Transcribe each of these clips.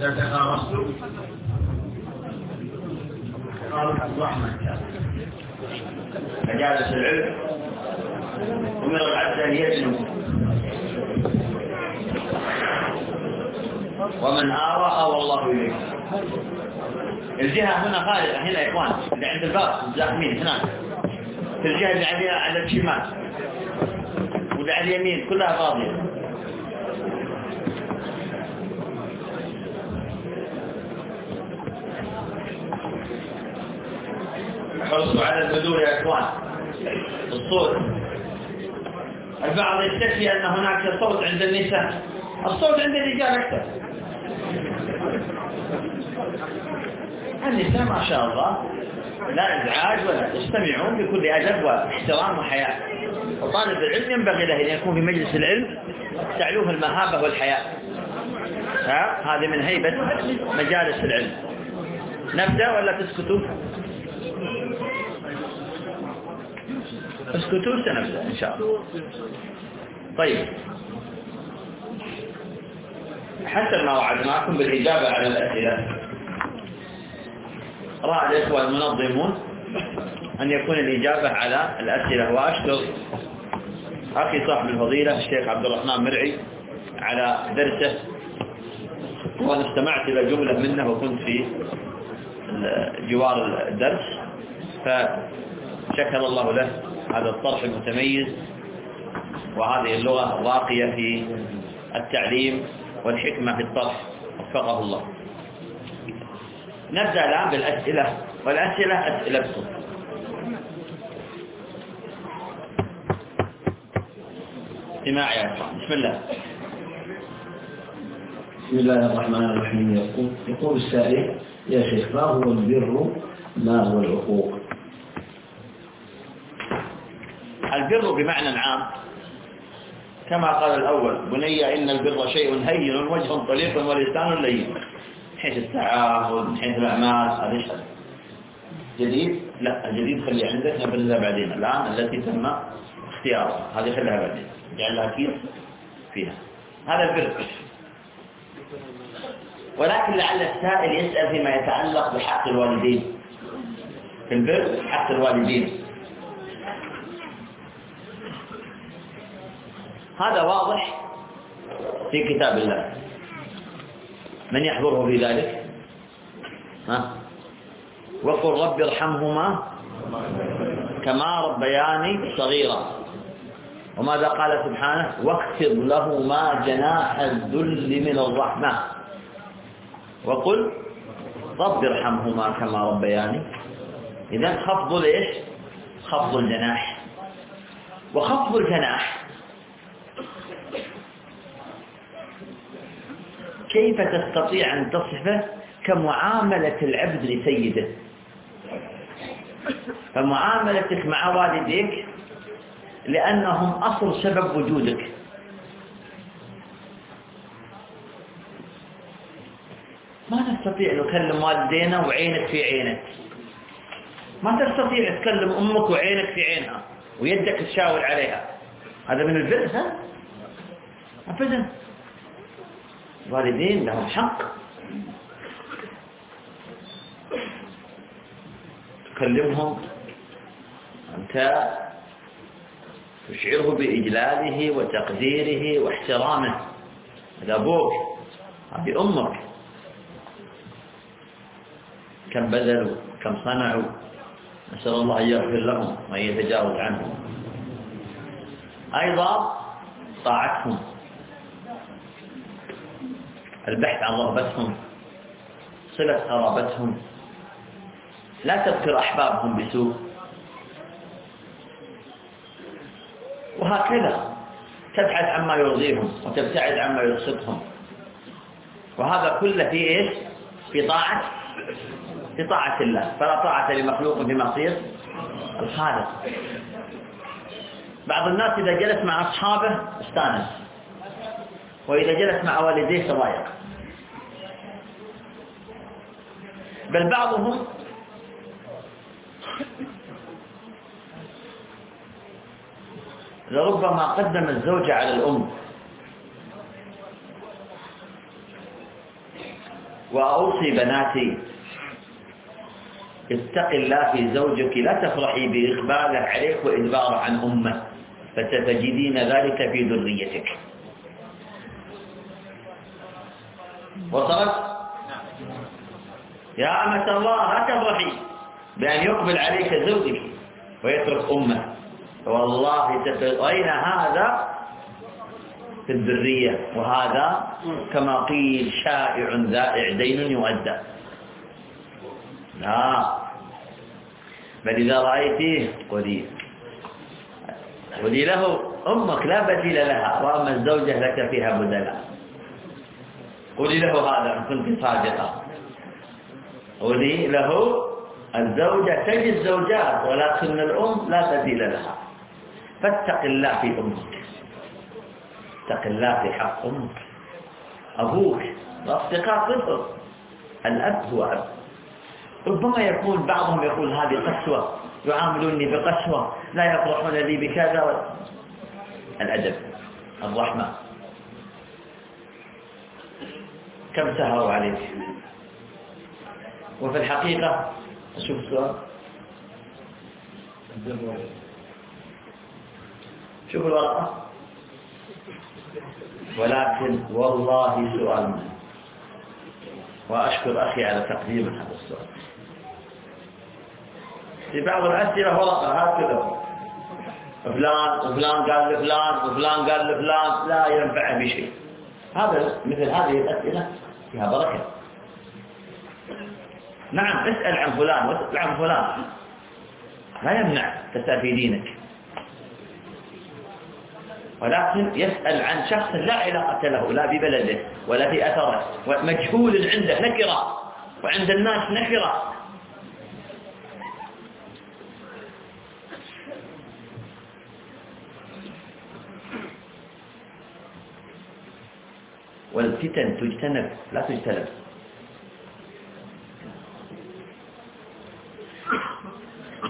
إذا تخارصتم قالوا الرحمة مجالس العلم ومن العبد أن ومن آوى آوى الله إليه. الجهة هنا خالدة هنا يا إخوان اللي عند الباب زاحمين اثنان في الجهة اللي عليها على الشمال واللي على اليمين كلها فاضية. حرصوا على البذور يا إخوان. الصوت. البعض يستشفي أن هناك صوت عند النساء. الصوت عند الرجال أكثر. النساء ما شاء الله لا إزعاج ولا يستمعون بكل أدب واحترام وحياة. وطالب العلم ينبغي له أن يكون في مجلس العلم تعلوه المهابة والحياة. هذه من هيبة مجالس العلم. نبدأ ولا تسكتوا؟ اسكتوا سنبدأ إن شاء الله. طيب. حسب ما وعدناكم بالإجابة على الأسئلة. رأى الإخوة المنظمون أن يكون الإجابة على الأسئلة. وأشكر أخي صاحب الفضيلة الشيخ عبد الرحمن مرعي على درسه. وأنا استمعت إلى جملة منه وكنت في جوار الدرس. فشكر الله له هذا الطرح المتميز وهذه اللغة الراقية في التعليم والحكمة في الطرح. وفقه الله. نبدأ الآن بالأسئلة. والأسئلة أسئلتكم يا بسم الله. بسم الله الرحمن الرحيم. يقول يقول السائل يا شيخ ما هو البر؟ ما هو العقوق؟ البر بمعنى عام. كما قال الأول بني إن البر شيء هين وجه طليق ولسان لين. حيث التعامل من حيث الأعمال هذا جديد؟ لا الجديد خليه عندك نبنزها بعدين. الآن التي تم اختيارها هذه خليها بعدين. جعلها كيف؟ فيها. هذا البر. ولكن لعل السائل يسأل فيما يتعلق بحق الوالدين. في البر حق الوالدين. هذا واضح في كتاب الله. من يحضره في ذلك؟ ها؟ وقل رب ارحمهما كما ربياني صغيرا. وماذا قال سبحانه؟ واخفض لهما جناح الذل من الرحمة. وقل رب ارحمهما كما ربياني. إذا خفض ليش؟ خفض الجناح. وخفض الجناح كيف تستطيع أن تصفه كمعاملة العبد لسيده؟ فمعاملتك مع والديك لأنهم أصل سبب وجودك. ما نستطيع نكلم والدينا وعينك في عينك. ما تستطيع تكلم أمك وعينك في عينها ويدك تشاور عليها. هذا من البر ها؟ أبدا. الوالدين لهم حق. تكلمهم أنت تشعره بإجلاله وتقديره واحترامه. هذا أبوك هذه أمك. كم بذلوا كم صنعوا. نسأل الله أن يغفر لهم وأن يتجاوز عنهم. أيضا طاعتهم. البحث عن رغبتهم صلة قرابتهم لا تذكر أحبابهم بسوء. وهكذا تبحث عما يرضيهم وتبتعد عما يبسطهم وهذا كله في إيش؟ في طاعة في طاعة الله. فلا طاعة لمخلوق في معصية الخالق. بعض الناس إذا جلس مع أصحابه استأنس. وإذا جلس مع والديه تضايق بل بعضهم لربما قدم الزوجة على الأم. وأوصي بناتي اتق الله في زوجك لا تفرحي بإقباله عليك وإدباره عن أمه فستجدين ذلك في ذريتك. وصلت؟ يا أمة الله لا تفرحي بأن يقبل عليك زوجك ويترك أمه. والله سترين هذا في الذرية وهذا كما قيل شائع ذائع دين يؤدى. لا. بل إذا رأيتيه قولي. قولي له أمك لا بديل لها وأما الزوجة لك فيها بدلا. قولي له هذا إن كنت صادقة قولي له الزوجة تجد زوجات ولكن الأم لا بديل لها. فاتق الله في أمك. اتق الله في حق أمك. أبوك وأصدقاء صفر الأب هو أب. ربما يكون بعضهم يقول هذه قسوة يعاملوني بقسوة لا يفرحون لي بكذا. الأدب الرحمة. كم سهروا عليك؟ وفي الحقيقة أشوف السؤال. شوف الورقة. ولكن والله سؤال. مهم وأشكر أخي على تقديم هذا السؤال. في بعض الأسئلة ورقة هكذا فلان وفلان قال لفلان وفلان قال لفلان لا ينفع بشيء هذا مثل هذه الأسئلة فيها بركة. نعم اسأل عن فلان واسأل عن فلان. لا يمنع تسأل في دينك. ولكن يسأل عن شخص لا علاقة له لا ببلده ولا في أثره مجهول عنده نكرة وعند الناس نكرة. والفتن تجتنب لا تجتنب.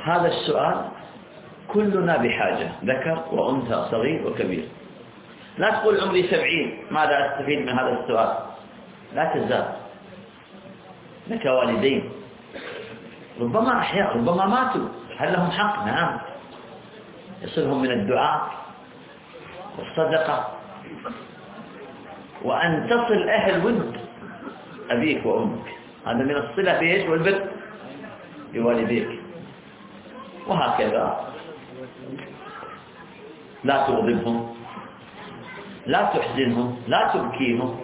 هذا السؤال كلنا بحاجة ذكر وأنثى صغير وكبير. لا تقول عمري سبعين ماذا أستفيد من هذا السؤال؟ لا تزال. لك والدين. ربما أحياء ربما ماتوا. هل لهم حق؟ نعم. يصلهم من الدعاء والصدقة. وأن تصل أهل ود أبيك وأمك. هذا من الصلة في إيش والبر. بوالديك. وهكذا. لا تغضبهم. لا تحزنهم. لا تبكيهم.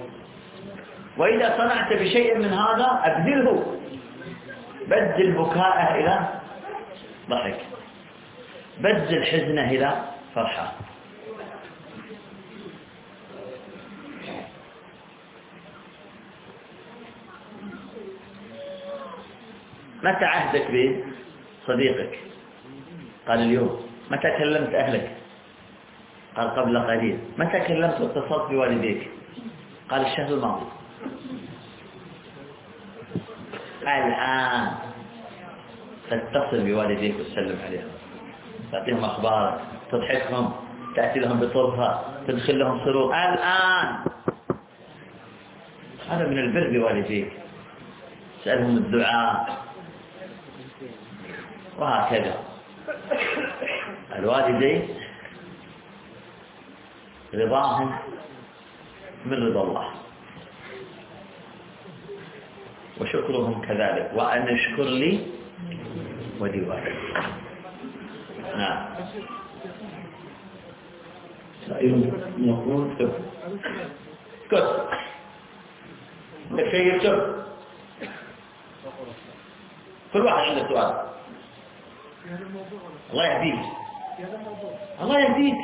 وإذا صنعت بشيء من هذا أبدله. بدل بكاءه إلى ضحك. بدل حزنه إلى فرحة. متى عهدك بصديقك؟ قال اليوم متى كلمت أهلك؟ قال قبل قليل. متى كلمت واتصلت بوالديك؟ قال الشهر الماضي. الآن تتصل بوالديك وتسلم عليهم. تعطيهم أخبارك تضحكهم تأتي لهم بطرفة تدخل لهم سرور الآن هذا من البر بوالديك. سألهم الدعاء. وهكذا. الوالدين رضاهم من رضا الله. وشكرهم كذلك. وأن اشكر لي ولوالدي نعم. سائل يقول كتب عندك شيء يكتب كل واحد عنده سؤال. الله يهديك. الله يهديك.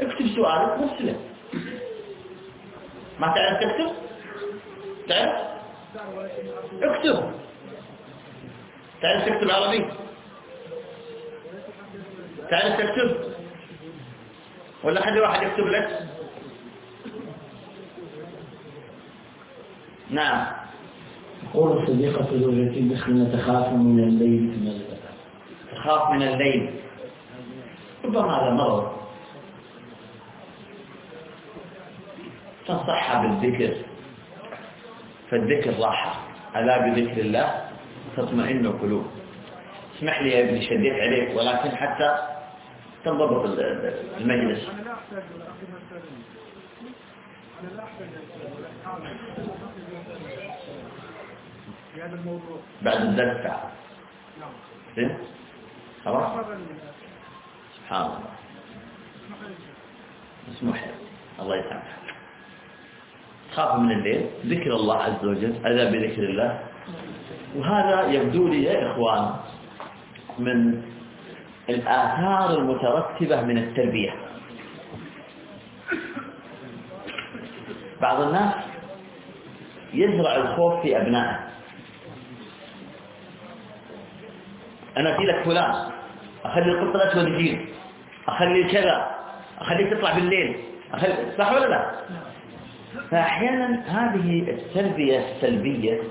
اكتب سؤالك وارسله. ما تعرف تكتب؟ تعرف؟ اكتب. تعرف تكتب عربي؟ تعرف تكتب؟ ولا حد واحد يكتب لك؟ نعم. قول صديقة زوجتي دخلنا تخاف من من الليل تخاف من الليل. ربما هذا مرض. تنصحها بالذكر. فالذكر راحة. ألا بذكر الله؟ تطمئن القلوب. اسمح لي يا ابني شديت عليك ولكن حتى تنضبط المجلس. بعد الدرس تعال خلاص؟ سبحان الله. مسموح الله يسامحك. تخاف من الليل. ذكر الله عز وجل. أذى بذكر الله. وهذا يبدو لي يا إخوان من الآثار المترتبة من التربية. بعض الناس يزرع الخوف في أبنائه. أنا في لك فلان أخلي القطة لا تودجين أخلي كذا أخليك تطلع بالليل أخلي صح ولا لا؟ فأحيانا هذه التربية السلبية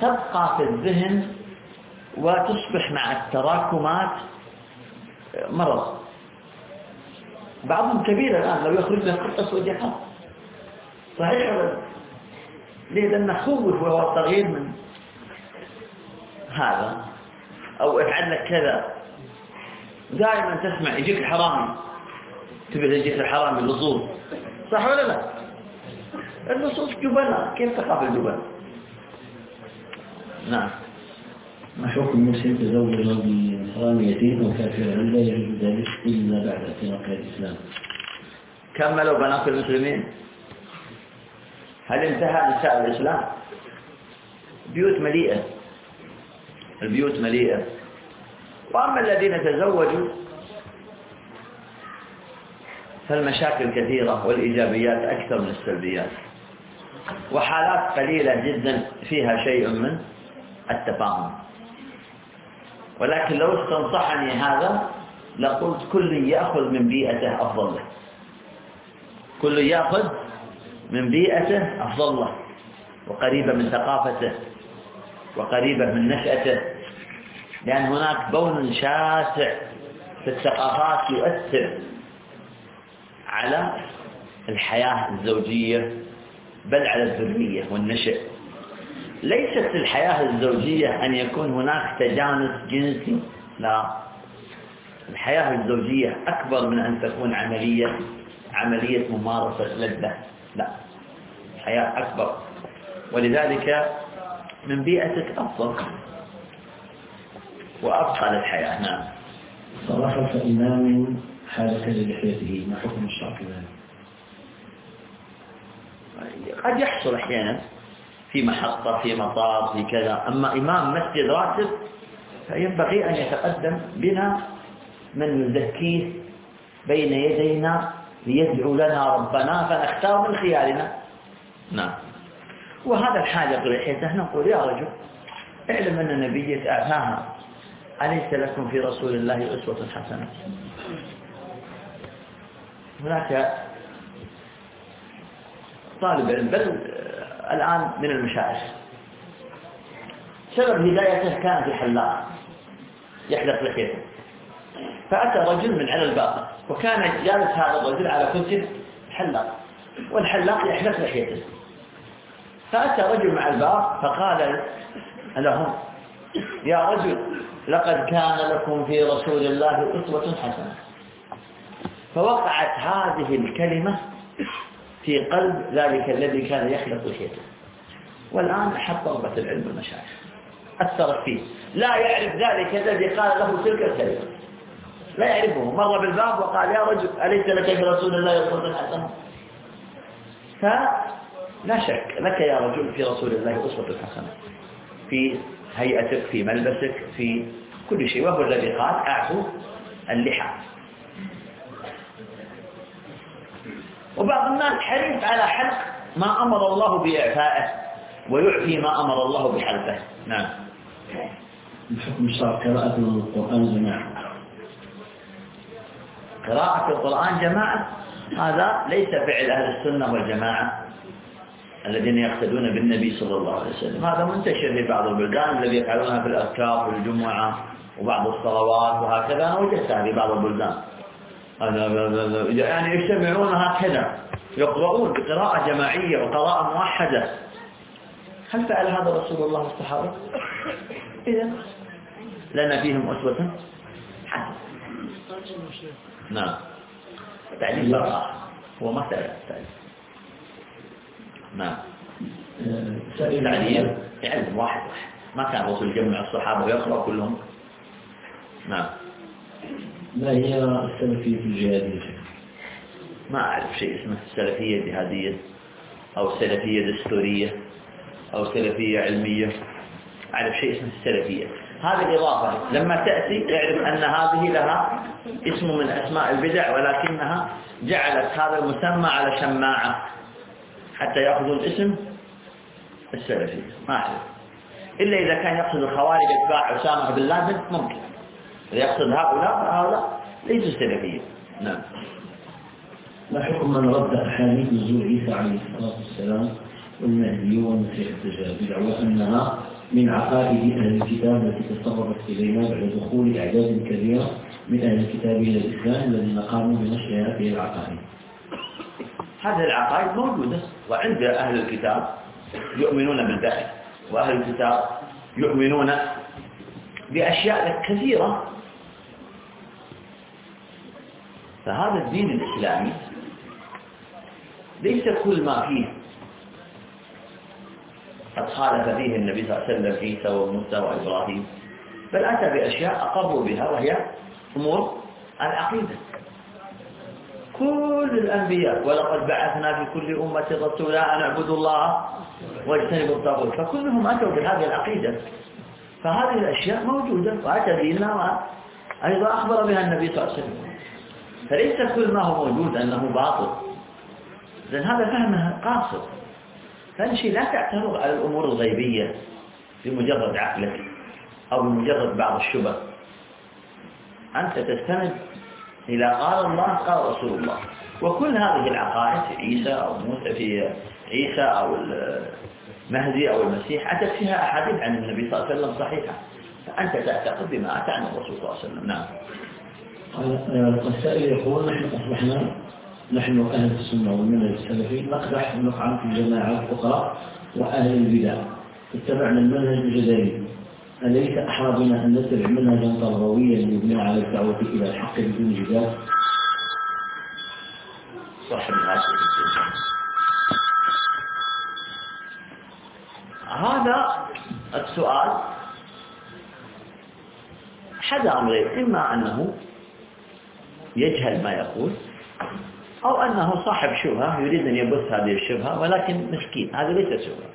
تبقى في الذهن وتصبح مع التراكمات مرض. بعضهم كبير الآن لو يخرج من أسود يخاف صحيح ولا ليه؟ لأنه خوف وهو صغير من هذا. أو أفعل لك كذا. دائما تسمع يجيك الحرامي تبي يجيك الحرامي اللصوص صح ولا لا؟ اللصوص جبناء كيف تخاف الجبناء نعم. ما حكم مسلم تزوج بحراميتين أو كافرا لا يجوز ذلك إلا بعد اعتناق الإسلام؟ كملوا بنات المسلمين؟ هل انتهى نساء الإسلام؟ بيوت مليئة. البيوت مليئة. وأما الذين تزوجوا فالمشاكل كثيرة والإيجابيات أكثر من السلبيات. وحالات قليلة جدا فيها شيء من التفاهم. ولكن لو استنصحني هذا لقلت كل يأخذ من بيئته أفضل له. كل يأخذ من بيئته أفضل له وقريبة من ثقافته. وقريبة من نشأته لأن هناك بون شاسع في الثقافات يؤثر على الحياة الزوجية بل على الذرية والنشأ. ليست الحياة الزوجية أن يكون هناك تجانس جنسي لا. الحياة الزوجية أكبر من أن تكون عملية عملية ممارسة لذة لا. الحياة أكبر. ولذلك من بيئتك أفضل. وأبقى للحياة نعم. صلاح إمام حالة لحيته. ما حكم الشرع قد يحصل أحيانا في محطة في مطار في كذا. أما إمام مسجد راتب فينبغي أن يتقدم بنا من يزكيه بين يدينا ليدعو لنا ربنا فنختار من خيارنا. نعم. وهذا الحاجة لحيته نقول يا رجل اعلم أن نبيك أعفاها أليس لكم في رسول الله أسوة حسنة؟ هناك طالب علم بل الآن من المشايخ. سبب هدايته كان في حلاق يحلق لحيته. فأتى رجل من على الباب وكان جالس هذا الرجل على كرسي حلاق والحلاق يحلق لحيته. فأتى رجل مع الباب فقال لهم يا رجل لقد كان لكم في رسول الله أسوة حسنة. فوقعت هذه الكلمة في قلب ذلك الذي كان يخلق لحيته والآن أحط طلبة العلم والمشايخ. أثرت فيه. لا يعرف ذلك الذي قال له تلك الكلمة. لا يعرفه. مر بالباب وقال يا رجل أليس لك في رسول الله أسوة حسنة؟ فلا شك لك يا رجل في رسول الله أسوة حسنة. في هيئتك في ملبسك في كل شيء. وهو الذي قال أعفو اللحى. وبعض الناس حريص على حلق ما أمر الله بإعفائه ويعفي ما أمر الله بحلقه. نعم. بحكم الشرع قراءة القرآن جماعة. قراءة القرآن جماعة هذا ليس فعل أهل السنة والجماعة. الذين يقتدون بالنبي صلى الله عليه وسلم. هذا منتشر في بعض البلدان الذي يفعلونها في الأذكار والجمعة وبعض الصلوات وهكذا. أنا وجدتها في بعض البلدان. يعني يجتمعون هكذا يقرؤون بقراءة جماعية وقراءة موحدة. هل فعل هذا رسول الله والصحابة؟ إذا لنا فيهم أسوة؟ حسنة نعم. تعليم بقى. هو ما سأل نعم. تعليم علم واحد واحد. ما كان الرسول يجمع الصحابة ويقرأ كلهم؟ نعم. ما هي السلفية الجهادية؟ ما أعرف شيء اسمه. سلفية جهادية أو سلفية دستورية أو سلفية علمية. أعرف شيء اسمه السلفية. هذه الإضافة. لما تأتي اعرف أن هذه لها اسم من أسماء البدع ولكنها جعلت هذا المسمى على شماعة. حتى يأخذوا الاسم السلفي. ما أعرف. إلا إذا كان يقصد الخوارج أتباع أسامة بن لادن ممكن. إذا يقصد هؤلاء هؤلاء ليسوا سلفيين. نعم. ما حكم من رد أحاديث نزول عيسى عليه الصلاة والسلام والمهدي والمسيح الدجال بدعوى أنها من عقائد أهل الكتاب التي تسربت إلينا بعد دخول أعداد كبيرة من أهل الكتاب إلى الإسلام الذين قاموا بنشر هذه العقائد. هذه العقائد موجودة وعند أهل الكتاب يؤمنون بالبعث وأهل الكتاب يؤمنون بأشياء كثيرة. فهذا الدين الإسلامي ليس كل ما فيه قد خالف فيه النبي صلى الله عليه وسلم عيسى وموسى وإبراهيم بل أتى بأشياء أقروا بها وهي أمور العقيدة. كل الأنبياء. ولقد بعثنا في كل أمة رسولا أن اعبدوا الله واجتنبوا الطاغوت. فكلهم أتوا بهذه العقيدة. فهذه الأشياء موجودة. وأتى بنا أيضا أخبر بها النبي صلى الله عليه وسلم. فليس كل ما هو موجود أنه باطل. لأن هذا فهمه قاصر. شيء لا تعترض على الأمور الغيبية بمجرد عقلك أو بمجرد بعض الشبه. أنت تستند إلى قال الله قال رسول الله. وكل هذه العقائد عيسى أو موسى في عيسى أو المهدي أو المسيح أتت فيها أحاديث عن النبي صلى الله عليه وسلم صحيحة. فأنت تعتقد بما أتى عن الرسول صلى الله عليه وسلم. نعم. السائل يقول نحن أصبحنا نحن أهل السنة والمنهج السلفي نقدح ونقعن في الجماعات الأخرى وأهل البدع. اتبعنا المنهج الجزائري أليس أحرى بنا أن نتبع منهجا تربويا يبنى على الدعوة إلى الحق بدون جدال؟ صاحب هذا السؤال حد أمرين إما أنه يجهل ما يقول أو أنه صاحب شبهة يريد أن يبث هذه الشبهة ولكن مسكين. هذا ليس شبهة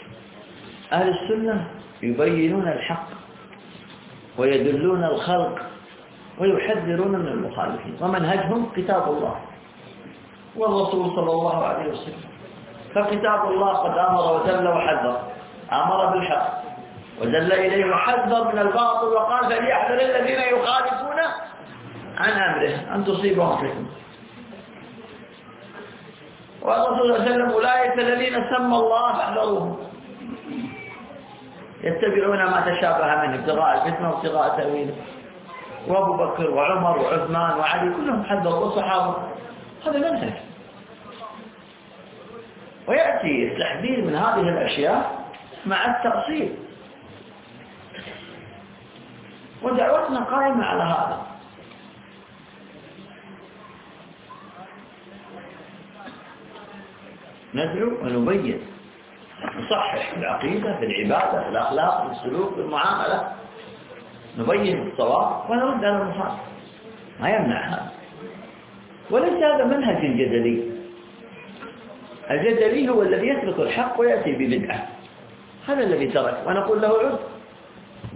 أهل السنة يبينون الحق ويدلون الخلق ويحذرون من المخالفين. ومنهجهم كتاب الله والرسول صلى الله عليه وسلم. فكتاب الله قد أمر ودل وحذر. أمر بالحق. ودل إليه وحذر من الباطل وقال فليحذر الذين يخالفون عن أمره أن تصيبهم فتنة. والرسول صلى الله عليه وسلم أولئك الذين سمى الله فاحذروهم يتبعون ما تشابه منه ابتغاء الفتنة وابتغاء تأويله وابو بكر وعمر وعثمان وعلي كلهم حذروا الصحابة هذا منهج ويأتي التحذير من هذه الأشياء مع التأصيل. ودعوتنا قائمة على هذا. ندعو ونبين نصحح العقيدة في العبادة في الأخلاق في السلوك في المعاملة نبين الصواب ونرد على المخالف ما يمنع هذا. وليس هذا منهج جدلي. الجدلي هو الذي يترك الحق ويأتي ببدعة. هذا الذي ترك. ونقول له عد.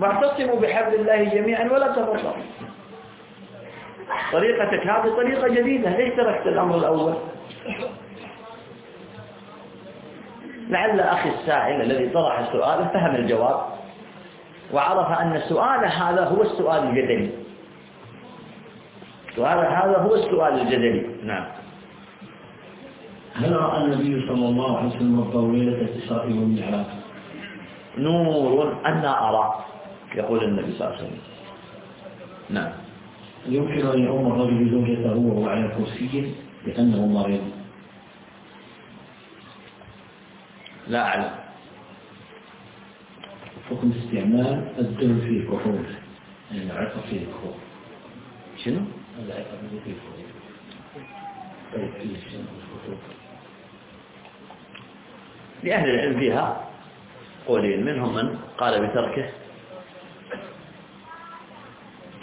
واعتصموا بحبل الله جميعا ولا تفرقوا طريقتك هذه طريقة جديدة. ليش تركت الأمر الأول؟ لعل أخي السائل الذي طرح السؤال فهم الجواب وعرف أن السؤال هذا هو السؤال الجدلي. السؤال هذا هو السؤال الجدلي. نعم. هل رأى النبي صلى الله عليه وسلم طويلة الإسراء والمعراج نور أنا أرى يقول النبي صلى الله عليه وسلم. نعم. يمكن أن يؤم الرجل زوجته وهو على كرسي لأنه مريض. لا أعلم. حكم استعمال الدم في الكحول. يعني العقب في الكحول. شنو؟ العقب في الكحول. طيب في الكحول. لأهل العلم فيها قولين. منهم من قال بتركه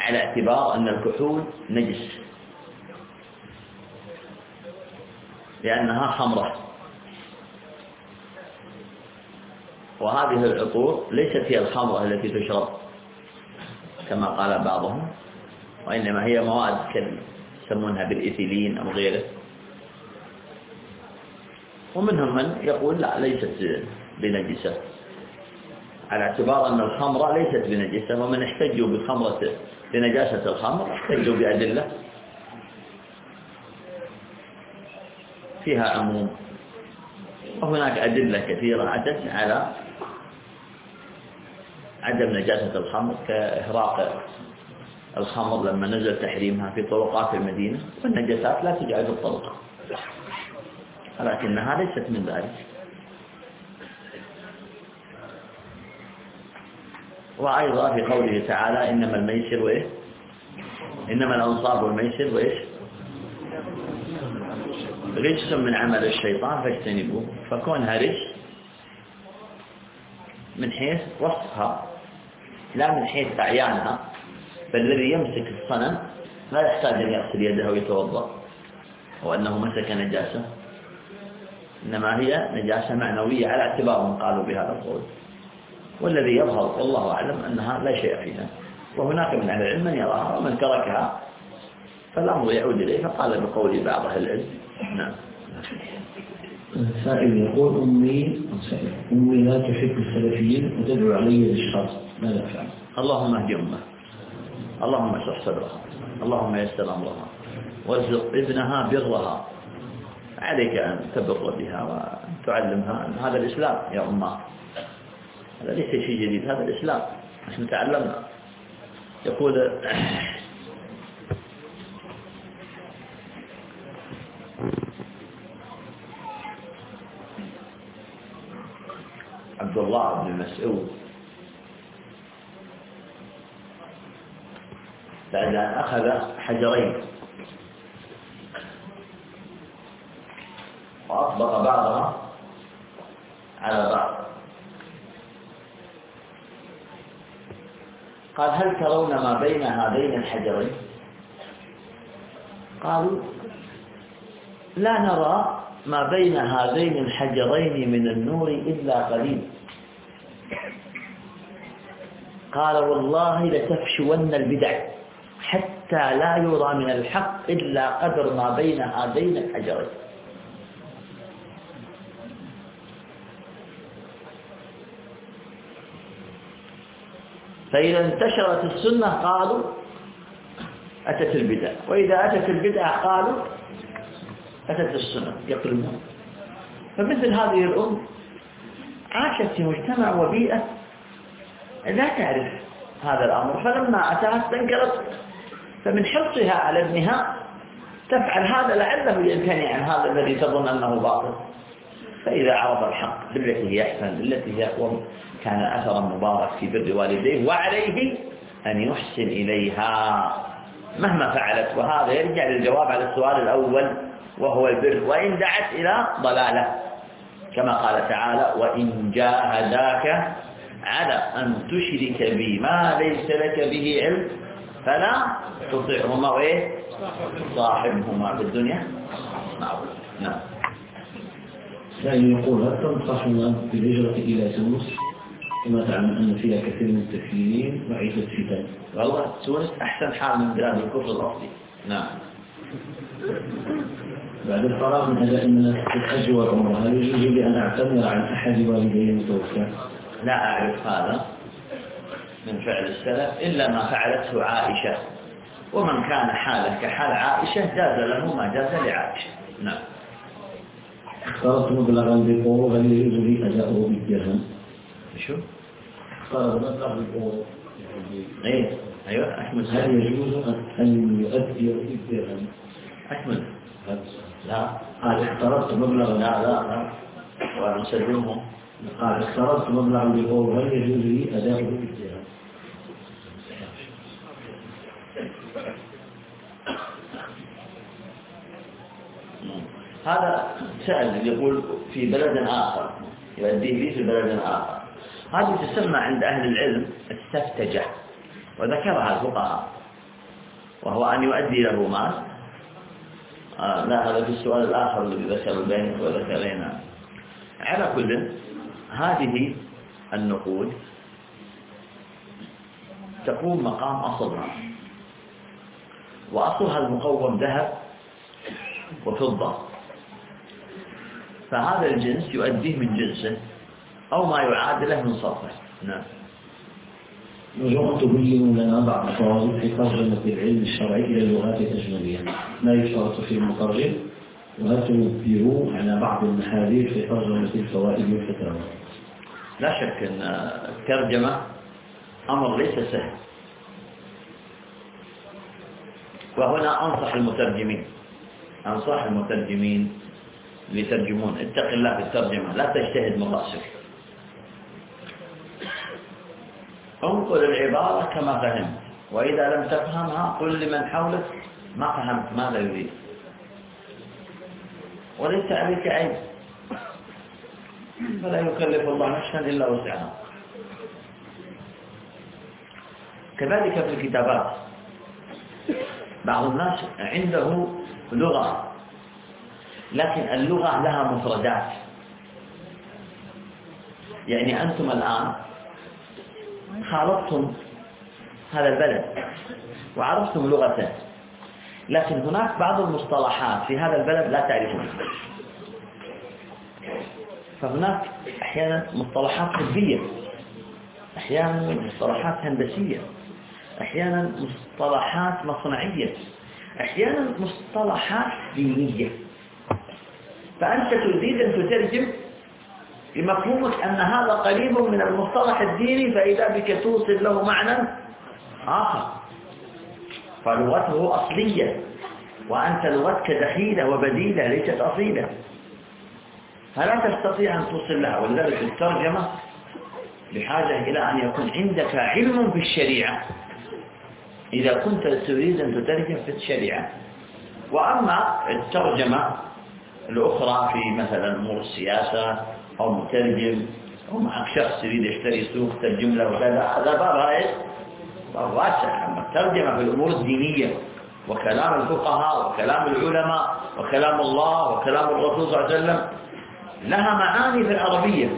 على اعتبار أن الكحول نجس. لأنها خمرة. وهذه العطور ليست هي الخمرة التي تشرب كما قال بعضهم وإنما هي مواد يسمونها بالإثيلين أو غيره. ومنهم من يقول لا ليست بنجسة على اعتبار أن الخمر ليست بنجسة ومن احتجوا بالخمرة بنجاسة الخمر احتجوا بأدلة فيها عموم. وهناك أدلة كثيرة عدت على عدم نجاسة الخمر كإهراق الخمر لما نزل تحريمها في طرقات المدينة والنجاسات لا تجعل في الطرق. ولكنها ليست من ذلك. وأيضا في قوله تعالى إنما الميسر وإيه إنما الأنصاب والميسر وإيش رجس من عمل الشيطان فاجتنبوه. فكونها رجس من حيث وصفها. لا من حيث أعيانها فالذي يمسك الصنم لا يحتاج أن يغسل يده ويتوضأ وأنه مسك نجاسة. إنما هي نجاسة معنوية على اعتبار من قالوا بهذا القول. والذي يظهر والله أعلم أنها لا شيء فيها. وهناك من أهل العلم من يراها ومن تركها. فالأمر يعود إليه فقال بقول بعض أهل العلم. نعم. سائل يقول أمي أمي لا تحب السلفيين وتدعو علي بالشر. ماذا أفعل؟ اللهم اهد أمة. اللهم اشرح صدرها. اللهم يسر أمرها. وارزق ابنها برها. عليك أن تبر بها وأن تعلمها أن هذا الإسلام يا أمة. هذا ليس شيء جديد هذا الإسلام. نحن تعلمنا. يقول عبد الله بن مسعود. بعد أن أخذ حجرين. وأطبق بعضها على بعض. قال هل ترون ما بين هذين الحجرين؟ قالوا لا نرى ما بين هذين الحجرين من النور إلا قليل. قال والله لتفشون البدع حتى لا يرى من الحق إلا قدر ما بين هذين الحجرين. فإذا انتشرت السنة قالوا أتت البدع وإذا أتت البدع قالوا أتت السنة يقلبون فمثل هذه الأم عاشت في مجتمع وبيئة لا تعرف هذا الأمر. فلما أتاها استنكرت فمن حرصها على ابنها تفعل هذا لعله يمتنع عن هذا الذي تظن أنه باطل. فإذا عرض الحق بالتي هي أحسن بالتي هي أقوم كان أثرا مبارك في بر والديه وعليه أن يحسن إليها. مهما فعلت وهذا يرجع للجواب على السؤال الأول وهو البر. وإن دعت إلى ضلالة كما قال تعالى وإن جاهداك على أن تشرك بي. ما ليس لك به علم فلا تطعهما وإيه؟ صاحبهما في الدنيا. نعم. يعني يقول هل تنصحنا بالهجرة إلى تونس كما تعلم أن فيها كثير من التكفيرين وعيدة فتن والله تونس أحسن حال من بلاد الكفر الأصلي. نعم. بعد الفراغ من أداء المناسك الحج والعمرة هل يجوز لي أن أعتمر عن أحد والدي المتوفى؟ لا أعرف هذا من فعل السلف إلا ما فعلته عائشة. ومن كان حاله كحال عائشة جاز له ما جاز لعائشة. نعم. اخترت مبلغا بقوة هل يجوز لي أداؤه بالدرهم؟ شو؟ اخترت مبلغا بقوة. إيه أيوه أحمد. هل يجوز أن يؤدي بالدرهم؟ أحمد. لا. قال اخترت مبلغا؟ لا لا لا. ونسلمهم قال اقترضت مبلغا بقول هل يجوز لي أداؤه بالدرهم هذا سأل يقول في بلد آخر يؤديه لي في بلد آخر. هذه تسمى عند أهل العلم السفتجة وذكرها الفقهاء وهو أن يؤدي له مال آه لا هذا في السؤال الآخر الذي ذكر بينك وذكرنا على كل هذه النقود تقوم مقام أصلها. وأصلها المقوم ذهب وفضة. فهذا الجنس يؤديه من جنسه أو ما يعادله من صرفه. نعم. نرجو تبين لنا بعض الفوائد في ترجمة العلم الشرعي إلى اللغات الأجنبية. ما يشترط في المترجم وهل تنبهوا على بعض المحاذير في ترجمة الفوائد والفتاوى؟ لا شك أن الترجمة أمر ليس سهل. وهنا أنصح المترجمين أنصح المترجمين ليترجمون اتق الله في الترجمة لا تجتهد من انقل العبارة كما فهمت وإذا لم تفهمها قل لمن حولك ما فهمت ماذا يريد؟ وليس عليك عيب فلا يكلف الله نفسا إلا وسعها. كذلك في الكتابات. بعض الناس عنده لغة لكن اللغة لها مفردات. يعني أنتم الآن خالطتم هذا البلد وعرفتم لغته لكن هناك بعض المصطلحات في هذا البلد لا تعرفونها. فهناك أحيانا مصطلحات طبية أحيانا مصطلحات هندسية أحيانا مصطلحات مصنعية أحيانا مصطلحات دينية. فأنت تريد أن تترجم لمفهومك أن هذا قريب من المصطلح الديني فإذا بك توصل له معنى آخر. فلغته أصلية وأنت لغتك دخيلة وبديلة ليست أصيلة. فلا تستطيع أن توصل لها. ولذلك الترجمة بحاجة إلى أن يكون عندك علم في الشريعة إذا كنت تريد أن تترجم في الشريعة. وأما الترجمة الأخرى في مثلا أمور السياسة أو مترجم أو معك شخص يريد يشتري سوق ترجم له وكذا هذا باب؟ باب واسع. أما الترجمة في الأمور الدينية وكلام الفقهاء وكلام العلماء وكلام الله وكلام الرسول صلى الله عليه وسلم لها معاني في العربية.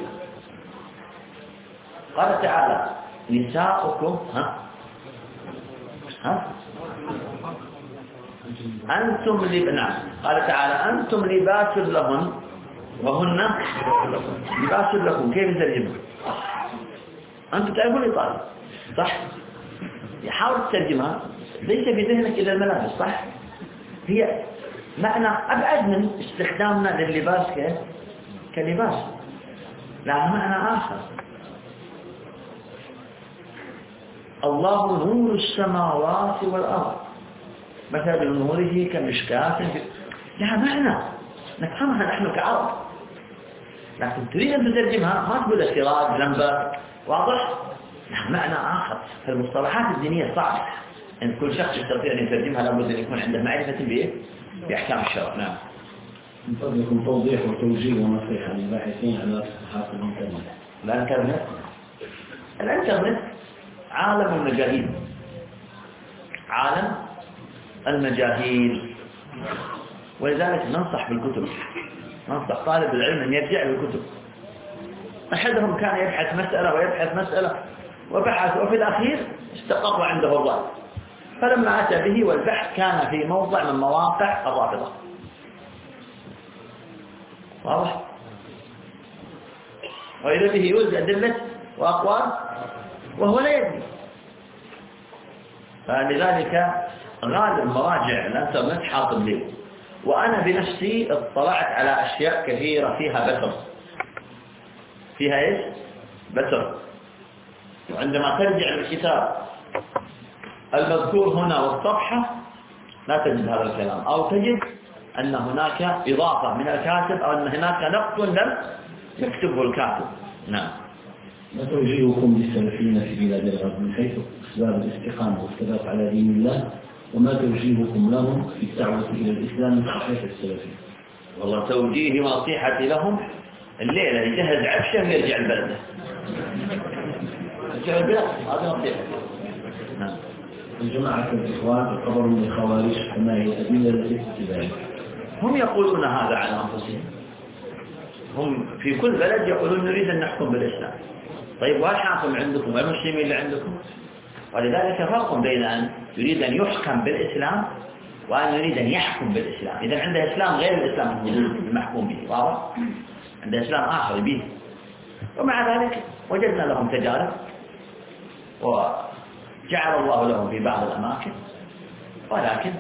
قال تعالى نساؤكم ها؟ ها؟ أنتم لب... نعم قال تعالى أنتم لباس لهن وهن لباس لكم. كيف ترجمه أنتم تعرفون إيطالي صح؟ يحاول تترجمها. ليس في ذهنك إلا الملابس صح؟ هي معنى أبعد من استخدامنا لللباس كلباس لها معنى آخر. الله نور السماوات والأرض. مثل نوره كمشكاة لها معنى. نفهمها نحن كعرب. لكن تريد أن تترجمها ما تقول سراج لمبة واضح؟ لها معنى آخر. فالمصطلحات الدينية صعبة. أن كل شخص يستطيع أن يترجمها لابد أن يكون عنده معرفة بإيه؟ بأحكام الشرع. نعم. من فضلكم توضيح وتوجيه ونصيحة للباحثين على صفحات الإنترنت. الإنترنت؟ الإنترنت عالم المجاهيل. عالم المجاهيل. ولذلك ننصح بالكتب. ننصح طالب العلم أن يرجع للكتب أحدهم كان يبحث مسألة ويبحث مسألة وبحث وفي الأخير استقر عنده الرأي. فلما أتى به والبحث كان في موضع من مواقع الرافضة واضح؟ وإذا به يوجد أدلة وأقوال وهو لا يدري. فلذلك غالب مراجع الانترنت حاطب لي. وأنا بنفسي اطلعت على أشياء كثيرة فيها بتر. فيها إيش؟ بتر. وعندما ترجع للكتاب المذكور هنا والصفحة لا تجد هذا الكلام. أو تجد أن هناك إضافة من الكاتب أو أن هناك نقص لم يكتبه الكاتب. نعم. ما توجيهكم للسلفيين في بلاد الغرب من حيث أسباب الاستقامة والثبات على دين الله وما توجيهكم لهم في الدعوة إلى الإسلام الصحيح السلفي والله توجيهي ونصيحتي لهم الليلة يجهز عفشه ويرجع البلد يرجع البلد؟ هذا نصيحتي نعم. الجماعة الإخوان تعتبر من الخوارج كما هي الأدلة التي في ذلك هم يقولون هذا عن أنفسهم. هم في كل بلد يقولون نريد أن نحكم بالإسلام. طيب والحاكم عندكم؟ والمسلمين اللي عندكم؟ ولذلك فرق بين أن يريد أن يحكم بالإسلام وأن يريد أن يحكم بالإسلام. إذا عنده إسلام غير الإسلام المحكوم به واضح؟ عنده إسلام آخر به. ومع ذلك وجدنا لهم تجارب وجعل الله لهم في بعض الأماكن. ولكن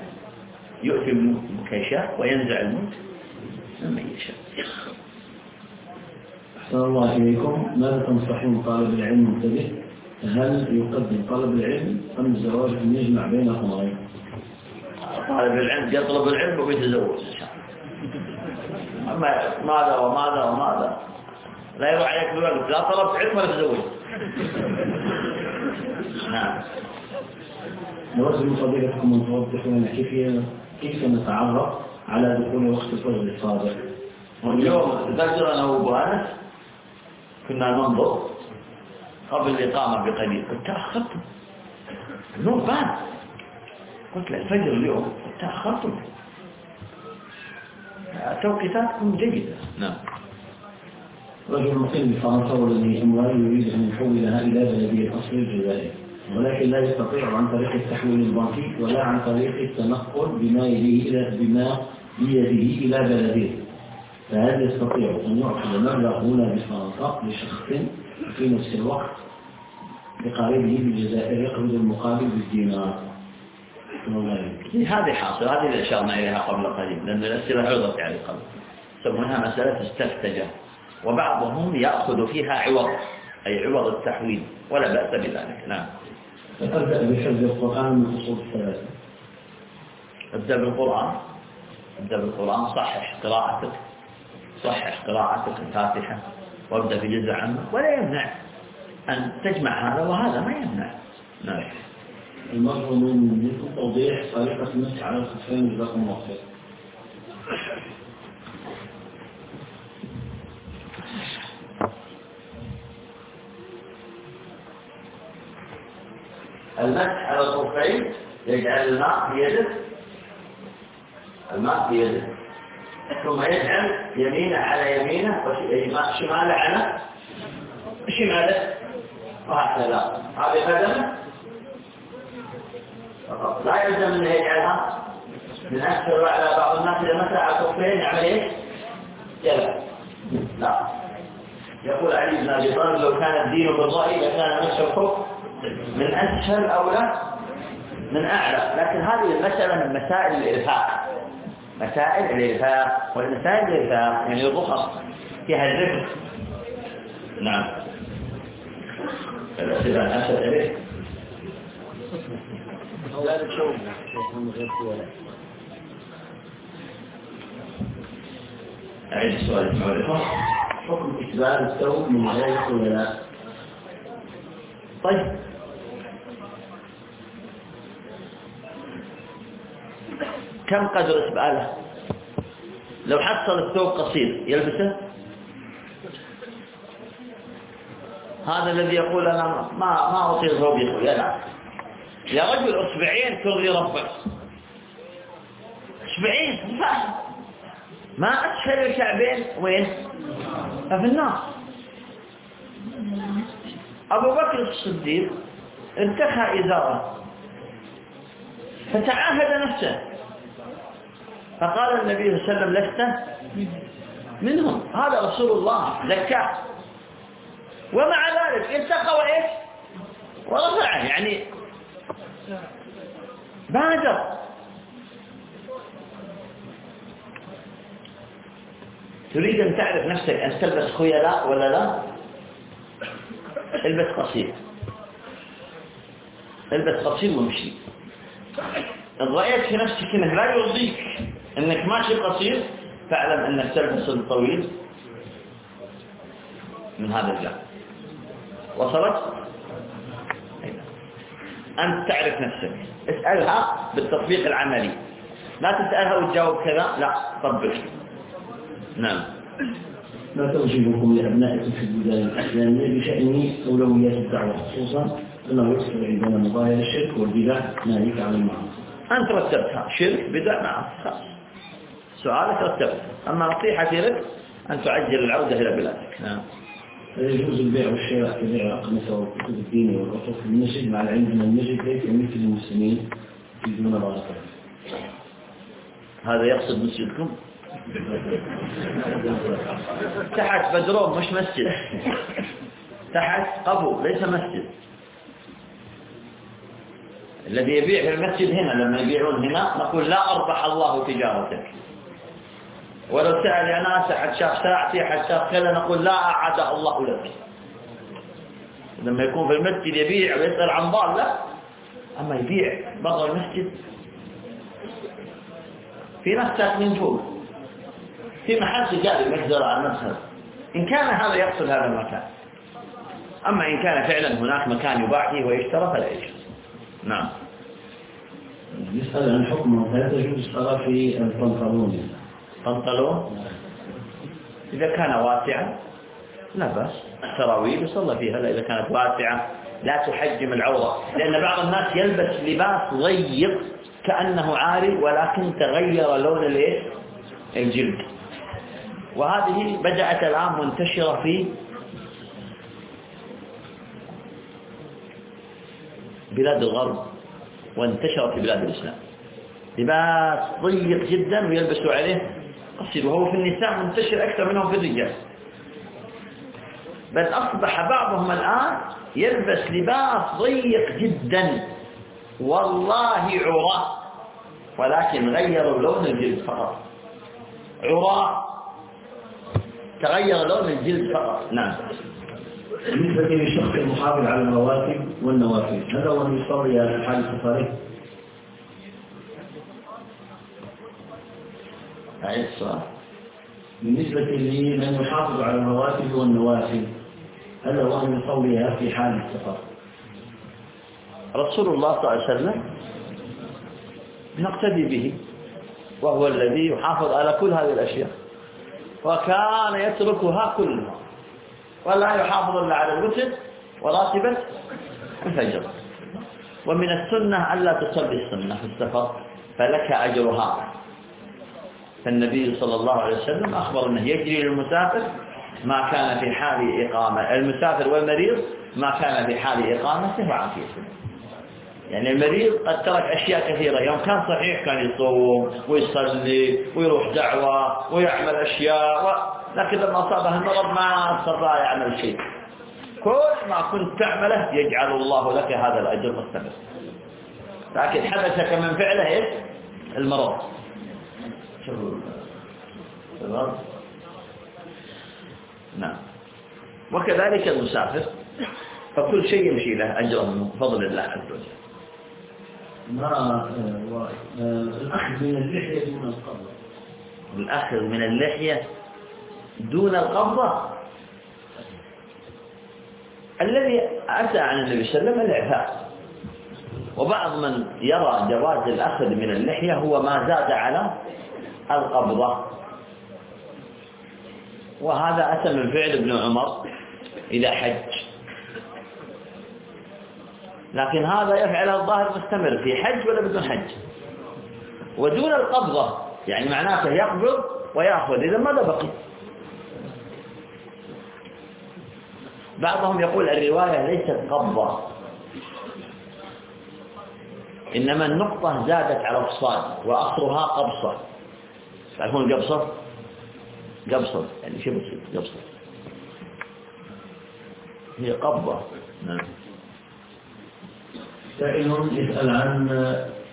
يؤتي الملك يشاء وينزع الملك ممن يشاء. أحسن الله إليكم. ماذا تنصحون طالب العلم المنتبه هل يقدم طلب العلم أم الزواج أن يجمع بين أمرين طالب العلم يطلب العلم ويتزوج إن شاء الله. أما ماذا وماذا وماذا؟ لا يروح عليك الوقت لا طلبت علم ولا تزوج نعم. من فضيلتكم أن توضحوا لنا كيف كيف نتعرف على دخول وقت الفجر الصادق واليوم ذكر أنا أنس كنا ننظر قبل الإقامة بقليل. قلت تأخرتم النور بان قلت له الفجر اليوم. قلت تأخرتم توقيتاتكم جيدة. نعم. رجل مقيم بفرنسا والذي يريد أن يحولها إلى بلده الأصل الجزائر. ولكن لا يستطيع عن طريق التحويل البنكي ولا عن طريق التنقل بما يليه إلى بما بيده إلى بلده. فهل يستطيع أن يعطي مبلغ هنا بفرنسا لشخص في نفس الوقت لقريبه بالجزائر يقبض المقابل بالدينار؟ هذه حاصل هذه اللي أشرنا إليها قبل قليل لأن الأسئلة عرضت علي قبل. يسمونها مسألة استفتجة. وبعضهم يأخذ فيها عوض أي عوض التحويل ولا بأس بذلك. نعم. فتبدأ بحفظ القرآن من أصول الثلاثة. أبدأ بالقرآن؟ أبدأ بالقرآن. صحح قراءتك. صحح قراءتك الفاتحة. وابدأ في جزء عامة ولا يمنع أن تجمع هذا وهذا. ما يمنع. نعم. المرء من توضيح طريقة المسح على الخفين جزاكم الله خير المسح على الخفين يجعل الماء في يده. الماء في يده. ثم يجعل يمينه على يمينه وشماله على شماله. وهكذا. هذه قدمه. لا يلزم انه يجعلها. من أكثر على بعض الناس إذا مسح على الخفين يعمل إيش؟ جلع لا. يقول علي بن أبي طالب لو كان الدين بالراي لكان مسح الخف من اسفل اولى من أعلى. لكن هذه المسألة من مسائل الارفاق مسائل الإرفاق والمسائل الإرفاق يعني الرخص فيها الرفق نعم. الأسئلة أسد إليه أعيد السؤال حكم إتباع الثوب من غير طيب. كم قدر إسباله؟ لو حصل الثوب قصير يلبسه؟ هذا الذي يقول أنا ما ما أطيق ثوبي يا لا يا رجل أصبعين ترضي ربك. أصبعين ما أسفل الكعبين وين؟ في النار. أبو بكر الصديق ارتخى إزارة فتعاهد نفسه. فقال النبي صلى الله عليه وسلم لست منهم. هذا رسول الله زكاه ومع ذلك التقى وإيش ورفعه. يعني بادر. تريد أن تعرف نفسك أن تلبس خيلاء ولا لا؟ البس قصير. البس قصير وامشي. إن رأيت في نفسك أنه لا يرضيك. أنك ماشي قصير فاعلم أنك تلبس الطويل من هذا الجانب وصلت؟ أنت تعرف نفسك. اسألها بالتطبيق العملي. لا تسألها وتجاوب كذا لا طبق. نعم. ما توجيهكم لأبنائكم في البلدان الإسلامية بشأن أولويات الدعوة خصوصا أنه يحصل عندنا مظاهر الشرك والبدع ناهيك عن المعاصي أنت رتبتها. شرك بدع معاصي سؤالك رتبت أما نصيحتي لك أن تعجل العودة إلى بلادك. نعم. يجوز البيع والشراء كبيع الأقمصة والكتب الدينية والرسول في المسجد مع العلم أن المسجد ليس مثل المسلمين في دون بركة هذا يقصد مسجدكم؟ تحت بدروم مش مسجد. تحت قبو ليس مسجد. الذي يبيع في المسجد هنا لما يبيعون هنا نقول لا أربح الله تجارتك. ولو سأل ناس شاف ساعتي شاف كذا نقول لا أعاد الله لك. لما يكون في المسجد يبيع ويسأل عن ضالة أما يبيع برا المسجد في ناس ساكنين فوق في محل تجاري مجزرة على المسجد إن كان هذا يقصد هذا المكان. أما إن كان فعلا هناك مكان يباع فيه ويشترى فلا يجوز. نعم. يسأل عن حكم هل تجوز الصلاة في البنطلون؟ بنطلون إذا كان واسعا لا بأس. السراويل يصلى فيها إذا كانت واسعة لا تحجم العورة. لأن بعض الناس يلبس لباس ضيق كأنه عاري ولكن تغير لون الجلد. وهذه بدأت الآن منتشرة في بلاد الغرب وانتشرت في بلاد الإسلام. لباس ضيق جدا ويلبسوا عليه قصير وهو في النساء منتشر أكثر منهم في الرجال. بل أصبح بعضهم الآن يلبس لباس ضيق جدا. والله عراة ولكن غيروا لون الجلد فقط. عراة تغير لون الجلد فقط. نعم. بالنسبة للشخص المحافظ على الرواتب والنوافل هذا هو يصلي في حال سفره أعيد بالنسبة لمن يحافظ على الرواتب والنوافل هذا هو أن يصليها في حال السفر؟ رسول الله صلى الله عليه وسلم نقتدي به وهو الذي يحافظ على كل هذه الأشياء. وكان يتركها كلها. ولا يحافظ إلا على الوتر وراتبة الفجر. ومن السنة ألا تصلي السنة في السفر فلك أجرها. فالنبي صلى الله عليه وسلم أخبر أنه يجري للمسافر ما كان في حال إقامة. المسافر والمريض ما كان في حال إقامته وعافيته. يعني المريض قد ترك أشياء كثيرة. يوم كان صحيح كان يصوم ويصلي ويروح دعوة ويعمل أشياء و... لكن لما أصابه المرض ما استطاع يعمل شيء. كل ما كنت تعمله يجعل الله لك هذا الأجر مستمر. لكن حدثك من فعله المرض. تمام؟ نعم. وكذلك المسافر فكل شيء يمشي له أجر من فضل الله عز وجل. ما الأخذ من اللحية دون القبضة. الأخذ من اللحية دون القبضة؟ الذي أتى عن النبي صلى الله عليه وسلم الإعفاء. وبعض من يرى جواز الأخذ من اللحية هو ما زاد على القبضة. وهذا أتى من فعل ابن عمر إلى حج. لكن هذا يفعله الظاهر مستمر في حج ولا بدون حج. ودون القبضة يعني معناته يقبض ويأخذ إذا ماذا بقي؟ بعضهم يقول الرواية ليست قبضة. إنما النقطة زادت على الصاد وأصلها قبصة. تعرفون قبصة؟ قبصة يعني شو بس قبصة. هي قبضة. نعم. سائل يسأل عن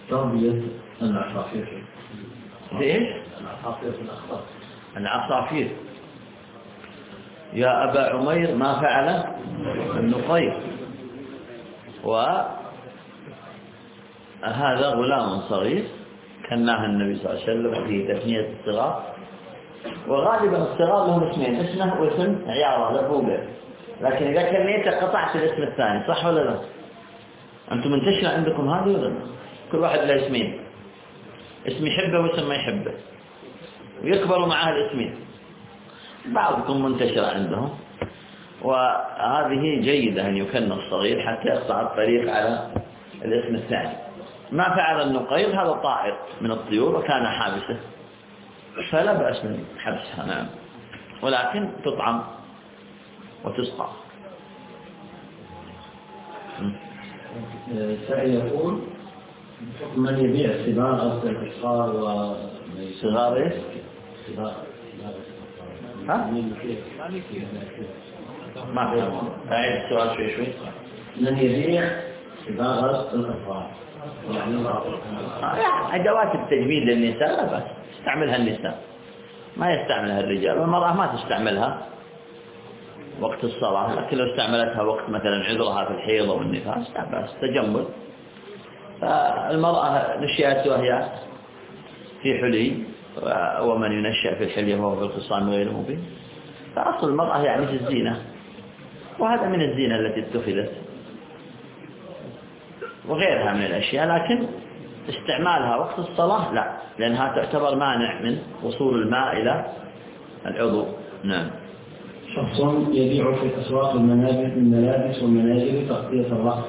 تربية العصافير إيش؟ العصافير في الأخطار العصافير يا أبا عمير ما فعل؟ النقير وهذا غلام صغير. كناه النبي صلى الله عليه وسلم في تثنية الصغار. وغالبا الصغار لهم اسمين اسمه واسم عياره لفوقه لكن إذا كنيته قطعت الاسم الثاني صح ولا لا؟ أنتم منتشرة عندكم هذه ولا لا؟ كل واحد له اسمين. اسم يحبه واسم ما يحبه. ويكبروا معها الاسمين بعضكم منتشرة عندهم. وهذه جيدة أن يكن الصغير حتى يقطع الطريق على الاسم الثاني. ما فعل النقيض هذا طائر من الطيور وكان حابسه. فلا بأس من حبسها نعم. ولكن تطعم وتسقى. سعي يقول من يبيع صغار الصغار و صغار إيش؟ صغار ها؟ ما فهمت أعيد السؤال شوي شوي. من يبيع صغار يعني آه، أدوات التجميل للنساء لا بأس. يستعملها النساء. ما يستعملها الرجال. والمرأة ما تستعملها وقت الصلاة لكن لو استعملتها وقت مثلا عذرها في الحيض أو النفاس لا بأس. تجمل. فالمرأة نشأت وهي في حلي ومن ينشأ في الحلية وهو في الخصام غير مبين. فأصل المرأة يعني في الزينة. وهذا من الزينة التي اتخذت. وغيرها من الأشياء لكن استعمالها وقت الصلاة لا لأنها تعتبر مانع من وصول الماء إلى العضو. نعم. شخص يبيع في الأسواق الملابس الملابس والمنازل تغطية الرأس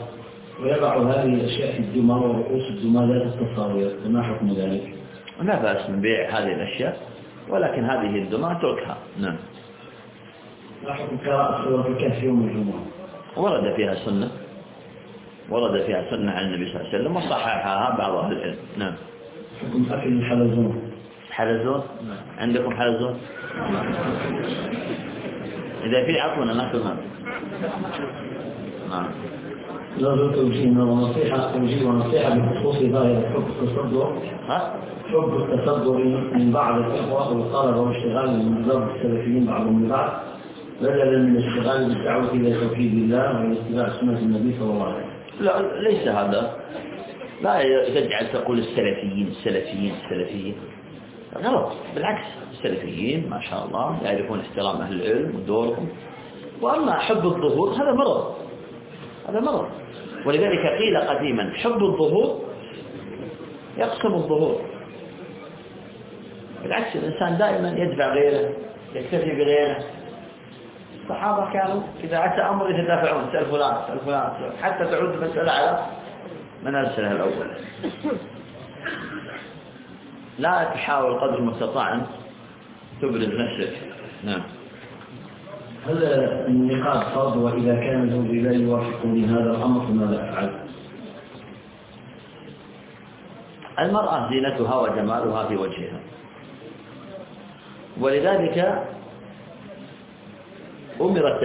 ويضع هذه الأشياء في الدمى ورؤوس الدمى ذات التصاوير. فما حكم ذلك؟ لا بأس من بيع هذه الأشياء ولكن هذه الدمى اتركها نعم. ما حكم قراءة سورة الكهف يوم الجمعة؟ ورد فيها سنة. ورد فيها سنة عن النبي صلى الله عليه وسلم وصححها بعض أهل العلم. نعم. حكم أكل الحلزون حلزون عندكم حلزون إذا في عفونا ناكل ما نعم. لا توجيه ونصيحة توجيه ونصيحة بخصوص ظاهرة حب التصدر. ها؟ حب التصدر من بعض الإخوة والطلبة والاشتغال من ضرب السلفيين بعضهم من بعض بدلا من الاشتغال بالدعوة إلى توحيد الله واتباع سنة النبي صلى الله عليه وسلم. لا ليس هذا. لا تجعل تقول السلفيين السلفيين السلفيين. غلط. بالعكس السلفيين ما شاء الله يعرفون احترام أهل العلم ودورهم. وأما حب الظهور هذا مرض. هذا مرض. ولذلك قيل قديما حب الظهور يقسم الظهور. بالعكس الإنسان دائما يدفع غيره يكتفي بغيره. الصحابة كانوا إذا أتى أمر يتدافعون سأل فلان سأل فلان حتى تعود المسألة على من أرسلها الأول لا تحاول قدر المستطاع أن تبرز نفسك. نعم. هل النقاب فرض وإذا كان زوجي لا يوافقني هذا الأمر فماذا أفعل؟ المرأة زينتها وجمالها في وجهها. ولذلك أمرت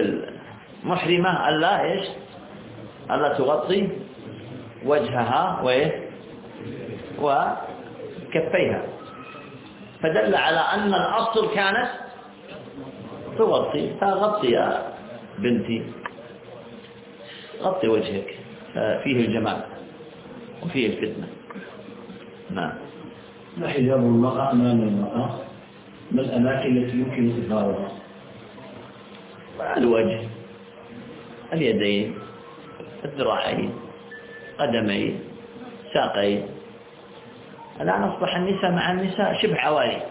المحرمة ألا إيش؟ ألا تغطي وجهها وإيه؟ وكفيها. فدل على أن الأصل كانت تغطي. فغطي يا بنتي. غطي وجهك. فيه الجمال وفيه الفتنة. نعم. ما حجاب المرأة أمام المرأة ما الأماكن التي يمكن إظهارها الوجه اليدين الذراعين قدمين ساقين. الآن أصبح النساء مع النساء شبه عوالي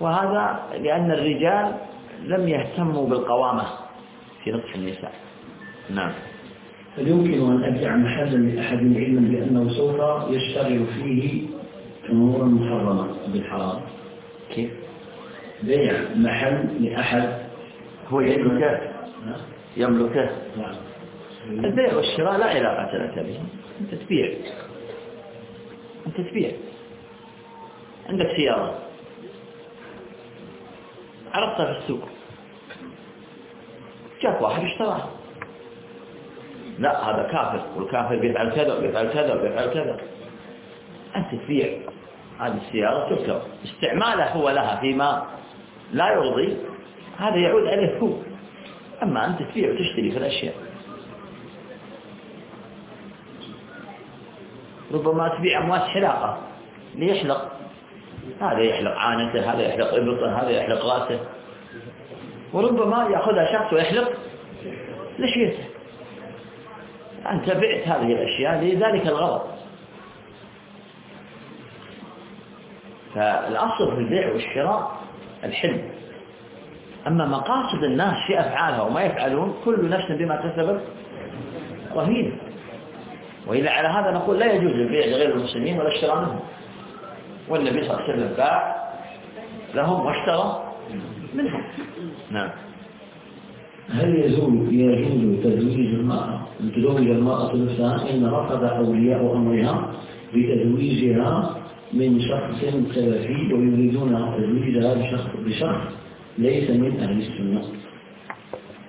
وهذا لأن الرجال لم يهتموا بالقوامة في نصف النساء. نعم. هل يمكن أن أبيع محلا لأحد علما بأنه سوف يشتغل فيه أمورا محرمة بالحرام؟ بيع محل لأحد. هو يملكه يملكه نعم. البيع والشراء لا علاقة لك به. أنت تبيع. أنت تبيع. عندك سيارة. عرفتها في السوق. جاك واحد اشتراها لا هذا كافر. والكافر بيفعل كذا وبيفعل كذا وبيفعل كذا. أنت تبيع. هذه السيارة تركب. استعماله هو لها فيما لا يرضي هذا يعود عليه هو. أما أنت تبيع وتشتري في الأشياء. ربما تبيع أمواس حلاقة. ليحلق. هذا يحلق عانته هذا يحلق إبطه هذا يحلق رأسه. وربما يأخذها شخص ويحلق لحيته. أنت بعت هذه الأشياء لذلك الغرض. فالأصل في البيع والشراء الحلم. أما مقاصد الناس في أفعالها وما يفعلون كل نفس بما كسبت رهين. وإذا على هذا نقول لا يجوز البيع لغير المسلمين ولا الشراء منهم. والنبي صلى الله عليه وسلم باع لهم واشترى منهم. نعم. هل يجوز يجوز تزويج المرأة أن تزوج المرأة نفسها إن رفض أولياء أمرها بتزويجها من شخص سلفي ويريدون تزويجها بشخص بشخص ليس من أهل السنة.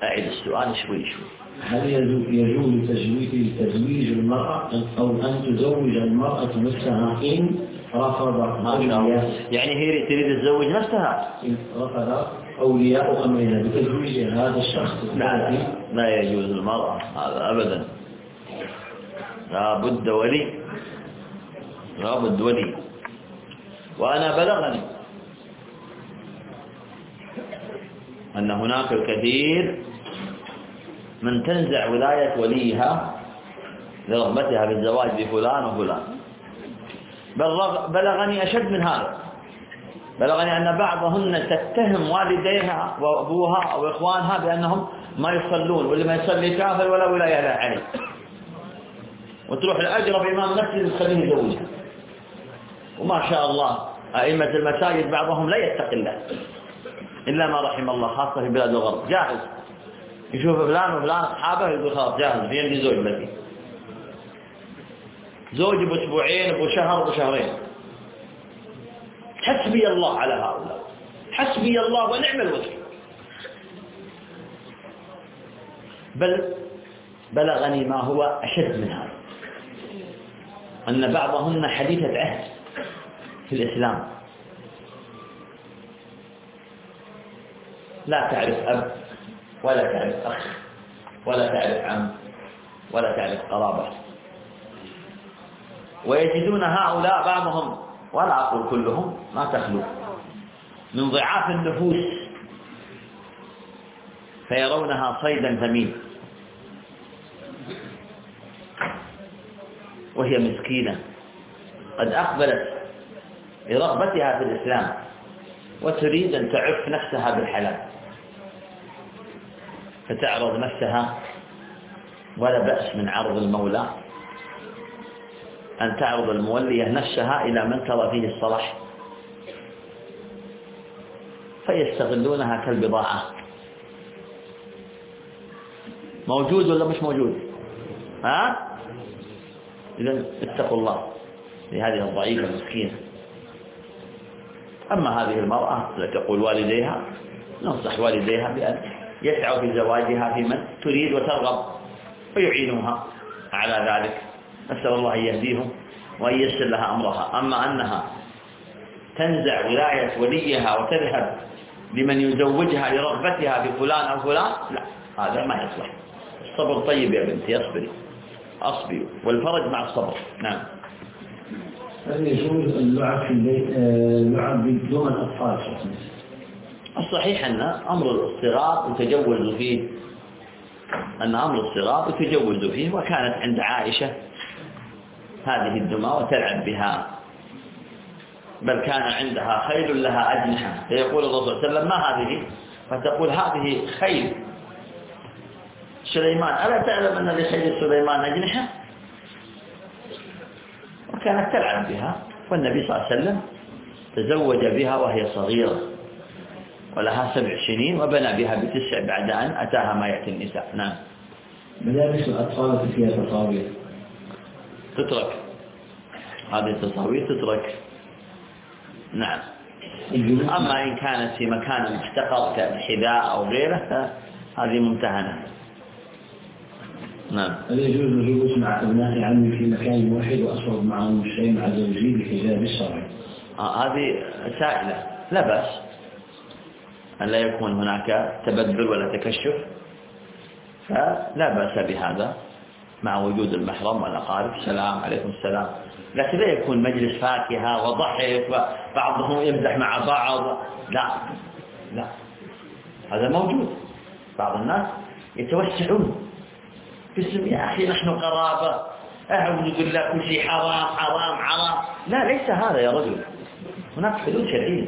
أعيد السؤال شوي شوي. هل يجوز تزويج تزويج المرأة أو أن تزوج المرأة نفسها إن رفض أولياء؟ يعني هي تريد تزوج نفسها؟ إن رفض أولياء أمرها بتزويج هذا الشخص؟ لا لا يجوز المرأة هذا أبدا. لا بد ولي. لا بد ولي. وأنا بلغني. أن هناك الكثير من تنزع ولاية وليها لرغبتها بالزواج بفلان وفلان. بلغني أشد من هذا. بلغني أن بعضهن تتهم والديها وأبوها أو إخوانها بأنهم ما يصلون واللي ما يصلي كافر ولا ولاية له عليه. وتروح لأجرب إمام مسجد تخليه يزوجها. وما شاء الله أئمة المساجد بعضهم لا يتقي الله إلا ما رحم الله خاصة في بلاد الغرب. جاهز. يشوف فلان وفلان أصحابه يقول خلاص جاهز. في عندي زوج لك زوج بأسبوعين بشهر بشهرين حسبي الله على هؤلاء. حسبي الله ونعم الوكيل. بل بلغني ما هو أشد من هذا. أن بعضهن حديثة عهد. في الإسلام. لا تعرف أب ولا تعرف أخ ولا تعرف عم ولا تعرف قرابة. ويجدون هؤلاء بعضهم ولا أقول كلهم ما تخلو. من ضعاف النفوس. فيرونها صيدا ثمين. وهي مسكينة. قد أقبلت لرغبتها في الإسلام وتريد أن تعف نفسها بالحلال. فتعرض نفسها ولا بأس من عرض المولى أن تعرض المولية نفسها إلى من ترى فيه الصلاح. فيستغلونها كالبضاعة. موجود ولا مش موجود؟ ها؟ إذا اتقوا الله لهذه الضعيفة المسكينة. أما هذه المرأة تقول والديها ننصح والديها بأن يسعوا في زواجها في من تريد وترغب فيعينوها. على ذلك نسأل الله أن يهديهم وأن ييسر لها أمرها. أما أنها تنزع ولاية وليها وتذهب لمن يزوجها لرغبتها بفلان أو فلان لا هذا ما يصلح. الصبر طيب يا بنتي اصبري. اصبري. والفرج مع الصبر. نعم. هل يجوز اللعب في البيت اللعب بدون الأطفال؟ الصحيح أن أمر الصغار يتجوز فيه أن أمر الصغار يتجوز فيه وكانت عند عائشة هذه الدمى وتلعب بها. بل كان عندها خيل لها أجنحة. فيقول الرسول صلى الله عليه وسلم ما هذه؟ فتقول هذه خيل. سليمان ألا تعلم أن لخيل سليمان أجنحة؟ وكانت تلعب بها. والنبي صلى الله عليه وسلم تزوج بها وهي صغيرة ولها سبع سنين وبنى بها بتسع بعد أن أتاها ما يأتي النساء. نعم. ملابس الأطفال فيها تصاوير. تترك. هذه التصاوير تترك. نعم. أما إن كانت في مكان محتقر كالحذاء أو غيره فهذه ممتهنة نعم. هل يجوز الجلوس مع أبناء عمي في مكان واحد وأشرب معهم الشاي مع زوجي بحجاب الشرعي آه هذه سائلة. لا بأس. أن لا يكون هناك تبذل ولا تكشف. فلا بأس بهذا مع وجود المحرم والأقارب. السلام عليكم. السلام. لكن لا يكون مجلس فاكهة وضحك وبعضهم يمزح مع بعض. لا. لا. هذا موجود. بعض الناس يتوسعون. باسم يا أخي نحن قرابة. أعوذ بالله كل شيء حرام حرام حرام. لا ليس هذا يا رجل. هناك حدود شرعية.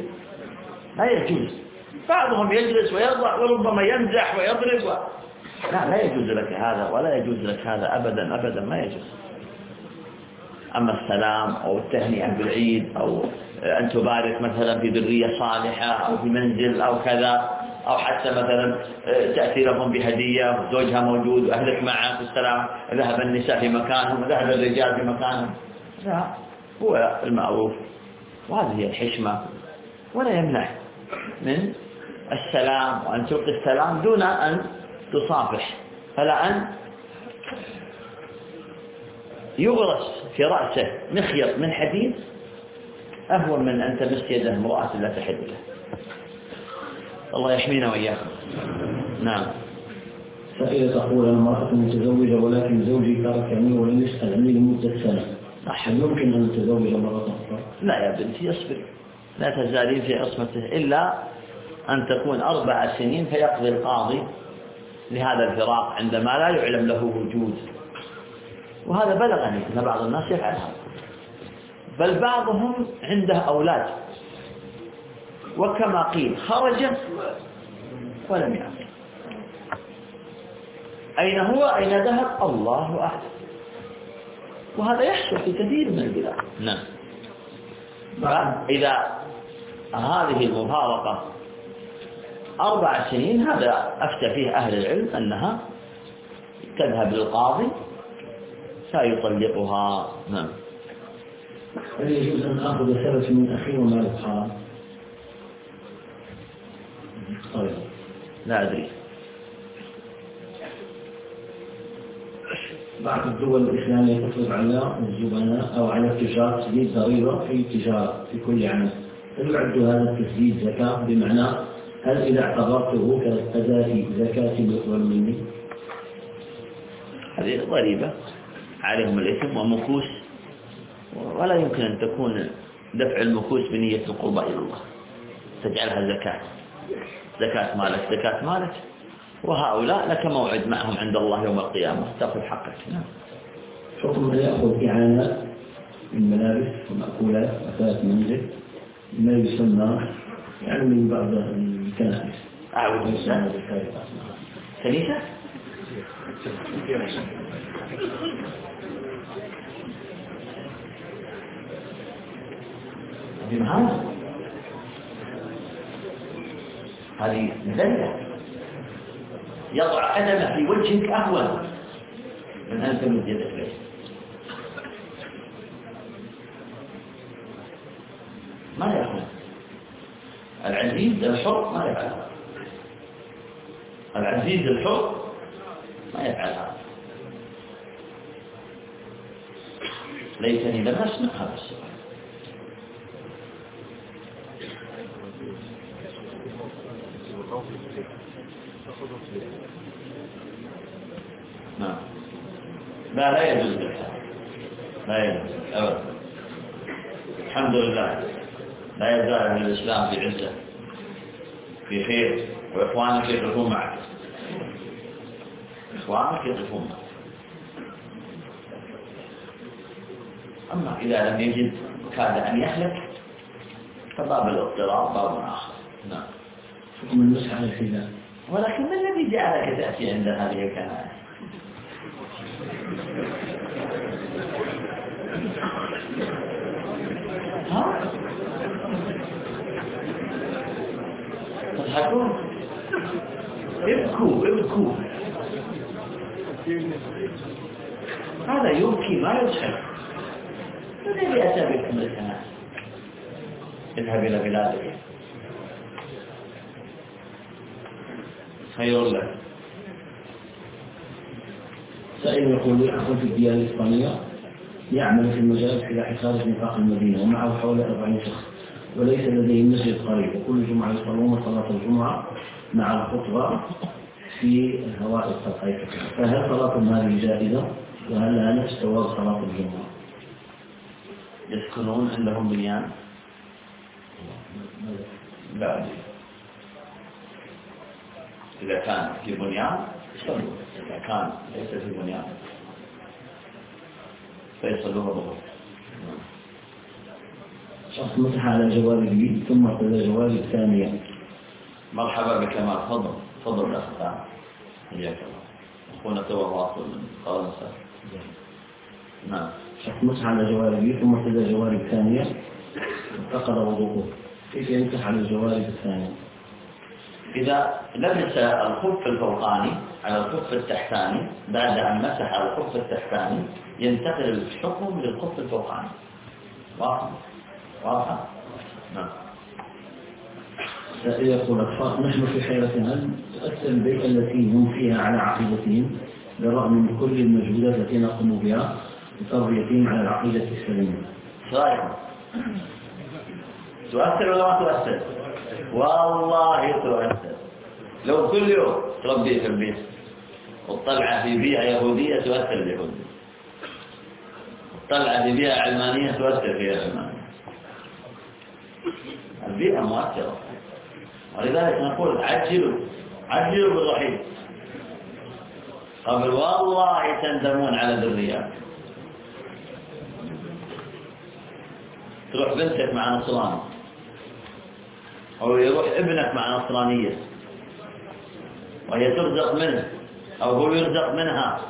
لا يجوز. بعضهم يجلس ويضع وربما يمزح ويضرب و... لا لا يجوز لك هذا ولا يجوز لك هذا أبدا أبدا ما يجوز. أما السلام أو التهنئة بالعيد أو أن تبارك مثلا في ذرية صالحة أو في منزل أو كذا أو حتى مثلا تأتي لهم بهدية زوجها موجود وأهلك معه في السلام ذهب النساء في مكانهم وذهب الرجال في مكانهم. لا هو المعروف. وهذه هي الحشمة. ولا يمنع من السلام وأن تلقي السلام دون أن تصافح. فلا أن يغرس في رأسه. مخيط من حديد أهون من أن تمس يده امرأة لا تحل له الله يحمينا وإياكم. نعم. فإذا تقول المرأة متزوجة ولكن زوجي تركني ولم يسأل عني لمدة سنة. هل يمكن أن نتزوج مرة أخرى؟ لا يا بنتي اصبري لا تزالين في عصمته إلا أن تكون أربع سنين فيقضي القاضي لهذا الفراق عندما لا يعلم له وجود. وهذا بلغني أن بعض الناس يفعل هذا بل بعضهم عنده أولاد. وكما قيل خرج ولم يعد أين هو؟ أين ذهب؟ الله أعلم. وهذا يحصل في كثير من البلاد. نعم. فإذا هذه المفارقة أربع سنين هذا أفتى فيه أهل العلم أنها تذهب للقاضي فيطلقها. نعم. هل يجوز أن آخذ ثلث من أخي ومال حرام؟ طيب. لا أدري. بعض الدول الإسلامية تفرض على الزبناء أو على التجار تسديد ضريبة في التجارة في كل عام. هل يعد هذا التسديد زكاة؟ بمعنى هل إذا اعتبرته كأداة زكاة يقبل مني؟ هذه ضريبة. عليهم الإثم ومكوس ولا يمكن أن تكون دفع المكوس بنية القربى إلى الله. تجعلها زكاة. زكاة مالك زكاة مالك. وهؤلاء لك موعد معهم عند الله يوم القيامة. تأخذ حقك. نعم. حكم من يأخذ إعانة من ملابس ومأكولات أثاث منزل ما يسمى يعني من بعض الكنائس. أعوذ بالله. كنيسة؟ هذه هذه مذلة. يضع قدمه في وجهك أهون. من أن تمد يدك به ما يفعل العزيز الحر ما يفعل؟ العزيز الحر ما يفعل. هذا ليتني لم أسمع هذا السؤال. نعم. لا لا يجوز لا يجوز أبدا. الحمد لله. لا يزال أهل الإسلام في عزة في خير وإخوانك يقفون معك؟ إخوانك يقفون معك؟ أما إذا لم يجد كاد أن يهلك فباب الاضطراب باب آخر. نعم. حكم المسح على الحذاء ولكن ما الذي جعلك تأتي عند هذه الكنائس ها؟ تضحكون؟ ابكوا ابكوا. هذا يبكي ما يضحك. الذي أتى بكم الكنائس اذهب إلى بلادك. خير لك. سائل يقول أخو في الديانة الإسبانية يعمل في المجال في خارج نطاق المدينة ومعه حوالي 40 شخص وليس لديه مسجد قريب. وكل جمعة يصلون صلاة الجمعة مع الخطبة في الهواء السطحي فهل صلاة هذه جائزة؟ وهل لها نفس ثواب صلاة الجمعة؟ يسكنون عندهم بنيان. لا إذا كان في بنيان يصلوا إذا كان ليس في بنيان. فيصلون ظهر شخص مسح على جواربه ثم ارتدى جوارب ثانية مرحبا بك ما تفضل. تفضل يا أخي حياك الله. أخونا تو واصل. من فرنسا نعم. شخص مسح على جواربه ثم ارتدى جوارب ثانية انتقد وضوءه. كيف يمسح على الجوارب الثانية؟ إذا لبس الخف الفوقاني على الخف التحتاني بعد أن مسح على الخف التحتاني ينتقل الحكم للخف الفوقاني واضح واضح نعم يقول الأطفال نحن في حيرة هل تؤثر البيئة التي هم فيها على عقيدتهم بالرغم من كل المجهودات التي نقوم بها لتربيتهم على العقيدة السليمة. صحيح. تؤثر ولا ما تؤثر؟ والله تؤثر. لو كل يوم تربية في البيت وتطلع في بيئة يهودية تؤثر اليهودية. طلع في بيئة علمانية تؤثر فيها العلمانية. البيئة مؤثرة. ولذلك نقول عجلوا عجلوا بالرحيل قبل والله تندمون على ذرياتكم تروح بنتك مع نصراني أو يروح ابنك مع نصرانية. وهي ترزق منه أو هو يرزق منها.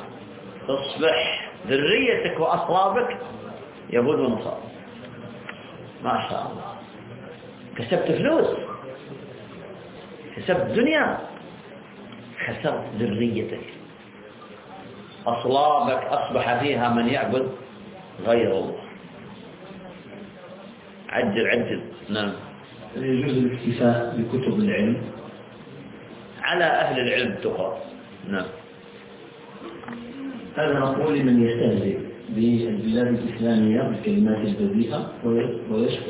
تصبح ذريتك وأصلابك يهود ونصارى. ما شاء الله. كسبت فلوس. كسبت دنيا. خسرت ذريتك. أصلابك أصبح فيها من يعبد غير الله. عجل عجل. نعم. يجوز الاكتفاء بكتب العلم على أهل العلم تقرأ نعم. هذا نقول لمن يستهزئ بالبلاد الإسلامية بالكلمات البذيئة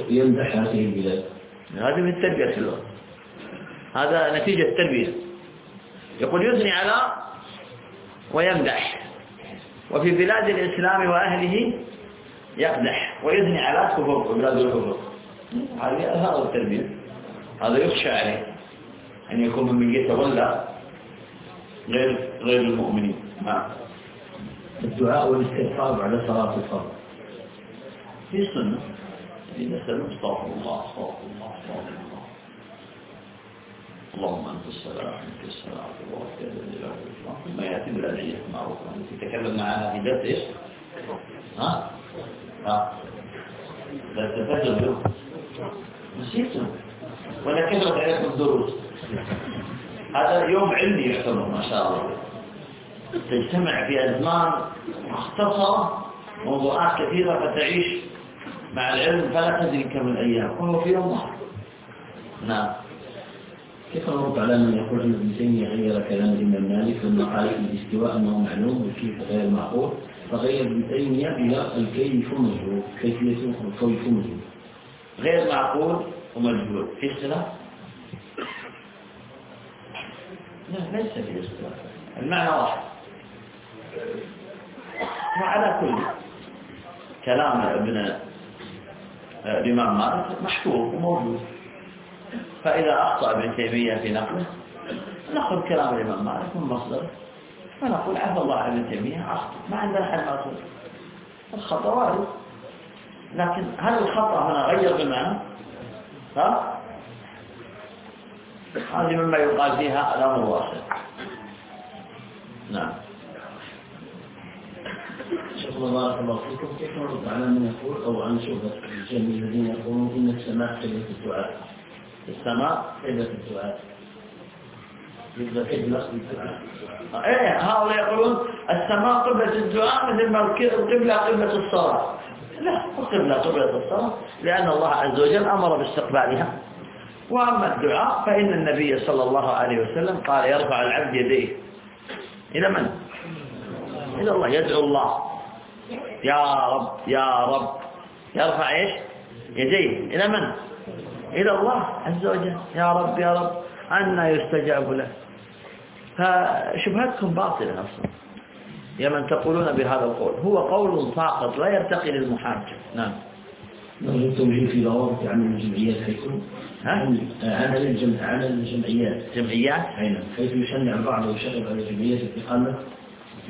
ويمدح هذه البلاد. هذه من التربية اللغة هذا نتيجة التربية. يقول يثني على ويمدح. وفي بلاد الإسلام وأهله يقدح. ويثني على كفر بلاد الكفر. هذا التربية هذا يخشى عليه أن يكون من يتولى غير غير المؤمنين. نعم. الدعاء والاستغفار بعد صلاة الفرض. في سنة. إذا سلم استغفر الله استغفر الله استغفر الله اللهم أنت السلام أنت السلام تبارك يا ذا الجلال ثم يأتي بالأدعية معروفة التي تكلمنا عنها في درس إيش؟ ها؟ ها؟ لا تفجر نسيتم ولا كثرت عليكم الدروس هذا يوم علمي يعتبر ما شاء الله. تجتمع في أزمان مختصرة موضوعات كثيرة فتعيش مع العلم فلا تدري كم الأيام. وهو في يوم واحد. نعم. كيف نرد على من يقول إن ابن تيمية غير كلام الإمام مالك لما قال في الاستواء انه معلوم والكيف غير معقول؟ فغير ابن تيمية إلى الكيف مجهول كيفيه الكيف مجهول غير معقول ومجهول. في اختلاف؟ لا ليس في اختلاف. المعنى واحد. وعلى كل كلام ابن الإمام مالك محفوظ وموجود. فإذا أخطأ ابن تيمية في نقله نأخذ كلام الإمام مالك من مصدره فنقول عفى الله عن ابن تيمية أخطأ. ما عندنا حل مأخوذ الخطأ وارد لكن هل الخطأ هنا غير بالمعنى؟ ها؟ هذه مما يقال فيها الأمر واحد. نعم. شيخ بارك الله فيكم. كيف نرد على من يقول أو عن شبهة الجميع الذين يقولون إن السماء قبله الدعاء؟ السماء قبله الدعاء. قبله الدعاء. إيه هؤلاء يقولون السماء قبلة الدعاء مثل ما القبلة قبلة الصلاة. لا القبلة قبلة الصلاة لأن الله عز وجل أمر باستقبالها. وأما الدعاء فإن النبي صلى الله عليه وسلم قال يرفع العبد يديه. إلى من؟ إلى الله يدعو الله. يا رب يا رب. يرفع إيش؟ يديه. إلى من؟ إلى الله عز وجل. يا رب يا رب. أنا يستجاب له. فشبهتكم باطلة أصلا. يا من تقولون بهذا القول. هو قول ساقط لا يرتقي للمحاجة نعم. نرجو التوجيه في ضوابط عمل الجمعيات حيكون عمل الجمع عمل الجمعيات. جمعيات؟ أي نعم. حيث يشنع البعض ويشغل على جمعيات الإقامة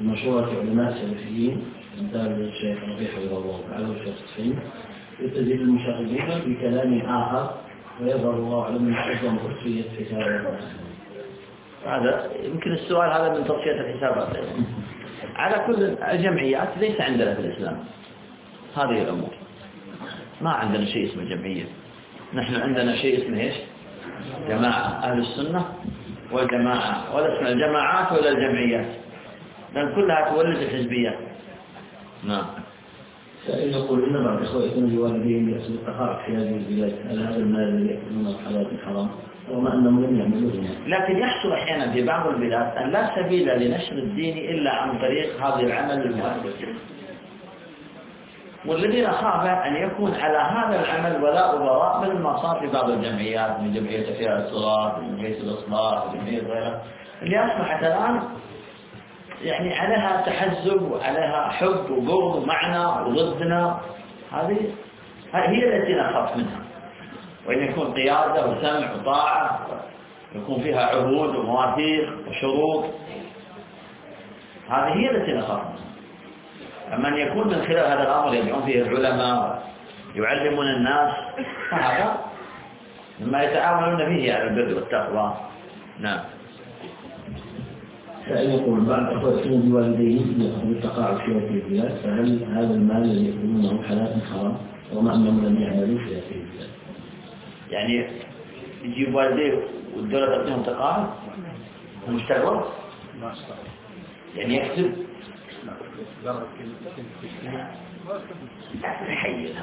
مشورة علماء سلفيين أمثال الشيخ ربيع حفظه الله تعالى والشيخ الصفين يستزيد المشاهدين بكلام آخر ويظهر الله أعلم من حفظ تصفية حسابات هذا يمكن السؤال هذا من تصفية الحسابات على كل الجمعيات ليس عندنا في الإسلام. هذه الأمور. ما عندنا شيء اسمه جمعية. نحن عندنا شيء اسمه إيش؟ جماعة. أهل السنة والجماعة. ولا اسمها الجماعات ولا الجمعيات. لأن كلها تولد الحزبيات نعم. سائل يقول إن بعض إخوتنا الوالدين يحصل التقاعد في هذه البلاد. هل هذا المال الذي يأكلونه حلال حرام؟ رغم أنهم لم يعملوه لكن يحصل أحيانا في بعض البلاد أن لا سبيل لنشر الدين إلا عن طريق هذا العمل المؤثر والذي أخاف أن يكون على هذا العمل ولاء وبراء مثل ما صار في بعض الجمعيات من جمعية أحياء الصلاة من جمعية الإصلاح جمعية غيرها. اللي أصبحت الآن يعني عليها تحزب وعليها حب وبغض ومعنى وضدنا. هذه هي التي نخاف منها. وأن يكون قيادة وسمع وطاعة يكون فيها عهود ومواثيق وشروط. هذه هي التي نخاف منها أما أن يكون من خلال هذا الأمر يدعون فيه العلماء يعلمون الناس فهذا مما يتعاونون فيه على البر والتقوى. نعم. سائل يقول بعد أخوة بوالديه يأخذ التقاعد في هذه البلاد فهل هذا المال الذي يأخذونه حلال حرام؟ وما أنهم لم يعملوا في هذه البلاد يعني يجيب والديه والدولة تعطيهم تقاعد؟ مشتغل؟ يعني يكتب تحيل.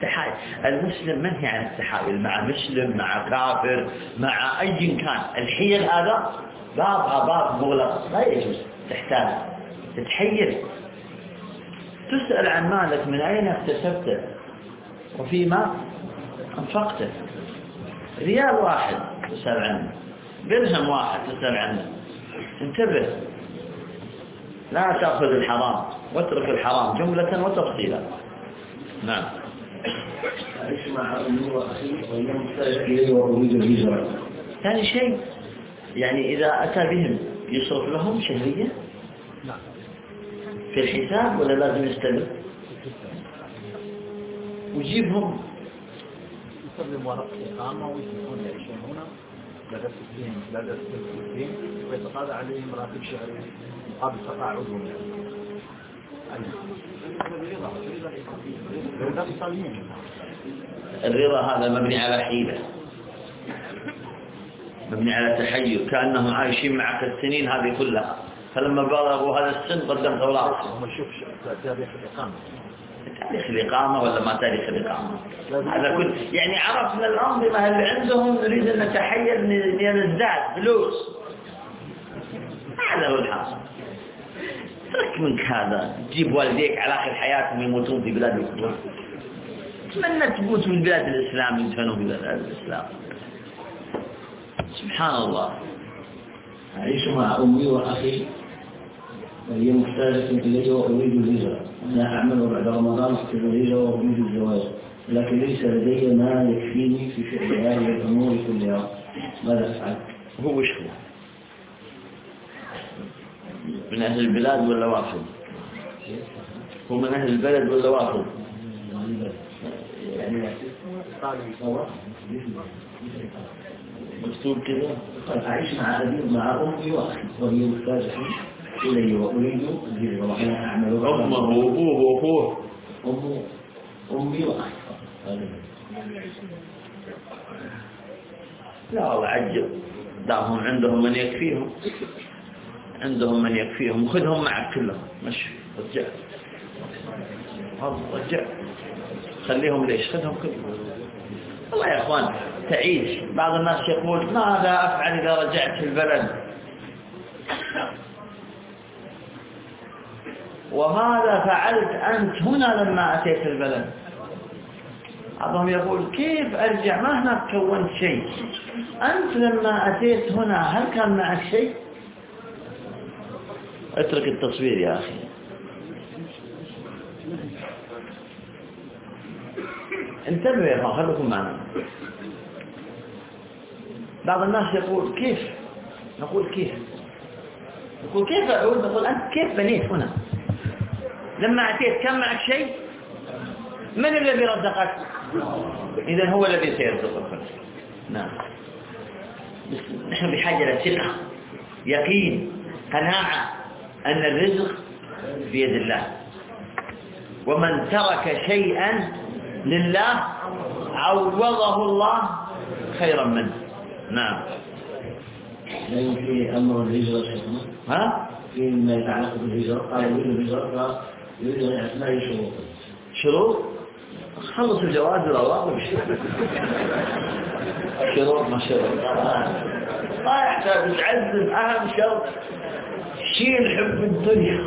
تحايل. المسلم منهي عن التحايل؟ مع مسلم مع كافر مع أي كان. الحيل هذا بابها باب مغلق. لا يجوز. تحتاج. تتحيل. تسأل عن مالك من أين اكتسبته؟ وفيما أنفقته. ريال واحد تسأل عنه درهم واحد تسأل عنه انتبه. لا تأخذ الحرام واترك الحرام جملة وتفصيلا. نعم. اسمع وأريد الهجرة ثاني شيء يعني إذا أتى بهم يصرف لهم شهريا نعم في الحساب ولا لازم يستلم؟ ويجيبهم يسلم ورق إقامة ويسلمون يعيشون هنا. لدى السكين لدى السكين. ويتقاضى عليهم راتب شهري مقابل تقاعدهم. يعني الرضا هذا مبني على حيلة. مبني على تحير كأنهم عايشين معك السنين هذه كلها. فلما بلغوا هذا السن قدمت أوراق هم شوف تاريخ الإقامة. تاريخ الإقامة ولا ما تاريخ الإقامة؟ هذا كل يعني عرفنا الأنظمة اللي عندهم نريد أن نتحير نزداد فلوس. هذا هو الحاصل. ترك منك هذا. تجيب والديك على آخر حياتهم يموتون في بلاد الكفر. تمنى تموت من بلاد الإسلام يدفنوا في بلاد الإسلام. سبحان الله. أعيش مع أمي وأخي. وهي محتاجة إلي وأريد الهجرة. أنا أعمل بعد رمضان أحسب الهجرة وأريد الزواج لكن ليس لدي ما يكفيني في فعل هذه الأمور كلها ماذا أفعل؟ هو وش هو؟ من أهل البلاد ولا وافد هو من أهل البلد ولا وافد يعني مكتوب كذا أعيش مع أبي مع أمي وأخي وهي محتاجة إلي وأريد وأنا أعمل أمه وأبوه وأخوه أمي أمي وأخي. لا والله عجب. دامهم عندهم من يكفيهم. عندهم من يكفيهم. خذهم معك كلهم. مشي. رجع. رجع. خليهم ليش؟ خذهم كلهم. والله يا إخوان تعيش. بعض الناس يقول ماذا أفعل إذا رجعت في البلد؟ وماذا فعلت أنت هنا لما أتيت البلد؟ بعضهم يقول كيف أرجع؟ ما هناك كونت شيء. أنت لما أتيت هنا هل كان معك شيء؟ اترك التصوير يا أخي. انتبهوا يا اخوان خليكم معنا. بعض الناس يقول كيف؟ نقول كيف؟ نقول كيف أعود نقول أنت كيف بنيت هنا؟ لما أتيت كان معك شيء؟ من الذي رزقك؟ إذا هو الذي سيرزقك. نعم. نحن بحاجة لثقة يقين قناعة أن الرزق بيد الله. ومن ترك شيئا لله عوضه الله خيرا منه. نعم. لا يمكن أمر الهجرة ها؟ فيما يتعلق بالهجرة قال يريد الهجرة يريد أن يعتنى شروطا شروط خلص الجواز والله ومشي شروط ما شروط ما يحتاج تعزم أهم شرط شيل حب الدنيا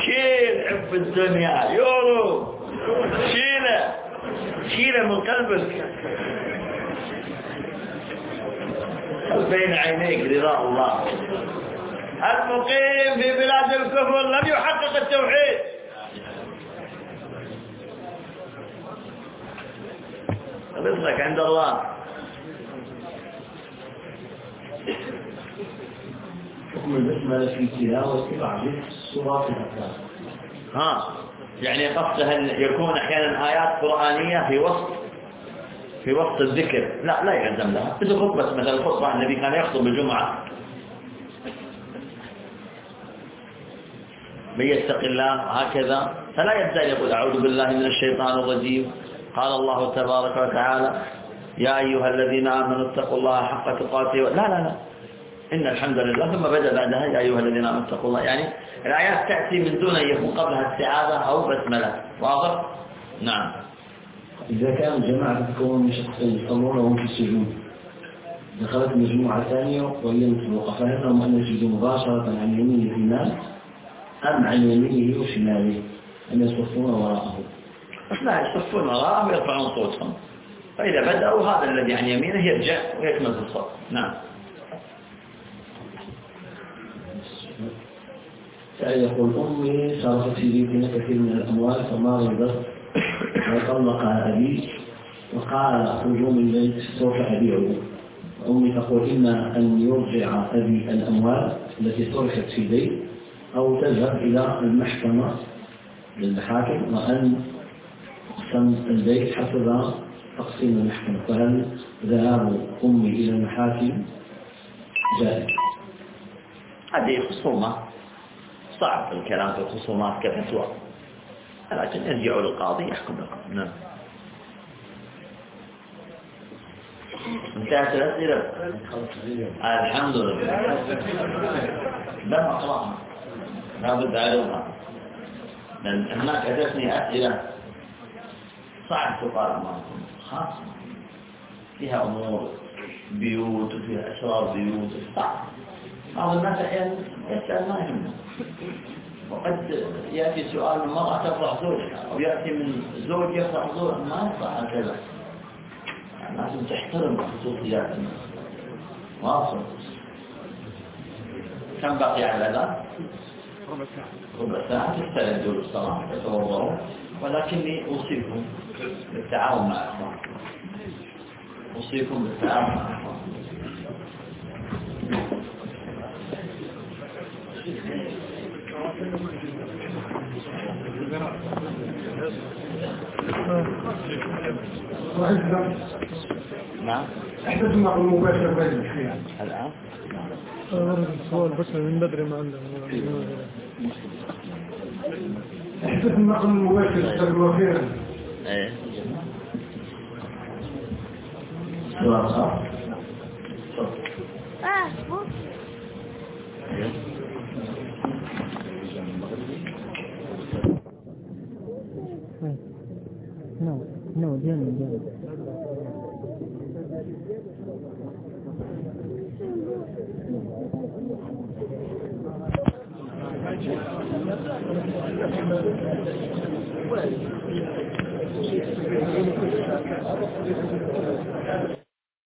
شيل حب الدنيا يورو شيله شيله من قلبك بين عينيك رضا الله المقيم في بلاد الكفر لم يحقق التوحيد. رزقك عند الله. حكم البسملة في تلاوة بعض سورات الأفلام ها يعني قصدها يكون أحيانا آيات قرآنية في وسط في وسط الذكر. لا لا يلزم لها. مثل خطبة مثل الخطبة النبي كان يخطب الجمعة. من يتق الله هكذا فلا يبدأ يقول أعوذ بالله من الشيطان الرجيم. قال الله تبارك وتعالى يا أيها الذين آمنوا اتقوا الله حق تقاته. لا لا لا. إن الحمد لله. ثم بدأ بعدها يا أيها الذين آمنوا اتقوا الله. يعني الآيات تأتي من دون أن يكون قبلها استعاذة أو بسملة. واضح؟ نعم. إذا كان جماعة تتكون من شخصين يصلون وهم في السجود دخلت مجموعة ثانية وهي مطلقة فهمهم أن يسجدوا مباشرة عن يمين الإمام أم عن يمينه وشماله؟ أن يصفون وراءه؟ لا يصفون وراءه ويرفعون صوتهم. فإذا بدأوا هذا الذي عن يمينه يرجع ويكمل الصوت. نعم. سأل يقول أمي صرفت في بيتنا كثير من الأموال فما رضت وطلقها أبي وقال من البيت سوف أبيعه. وأمي تقول إما أن يرجع أبي الأموال التي صرفت في البيت أو تذهب إلى المحكمة للمحاكم وأن تقسم البيت حسب تقسيم المحكمة. فهل ذهاب أمي إلى المحاكم جائز؟ هذه خصومة. صعب الكلام في الخصومات كفتوى لكن ارجعوا للقاضي يحكم لكم. نعم. انتهت الأسئلة؟ الحمد لله. لم أقرأها لا بد عليها لأن هناك أتتني أسئلة صعب معكم. خاصة فيها أمور بيوت وفيها أسرار بيوت. صعب بعض الناس أحيانا يسأل ما يهمه. وقد يأتي سؤال من مرأة تفرح زوجها أو يأتي من زوج يفرح زوجها. ما يفرح هكذا؟ يعني لازم تحترم خصوصيات الناس. واصل كم بقي على ذا؟ ربع ساعة ربع ساعة تستعدوا للصلاة تتوضأوا ولكني أوصيكم بالتعاون مع الإخوان أوصيكم بالتعاون مع الإخوان نعم. احدث معه المباشر الآن ورد السؤال بس من بدري ما عندنا احدث معه المباشر جزاك الله خيرا إيه سؤال صح؟ No, no, جامد Well,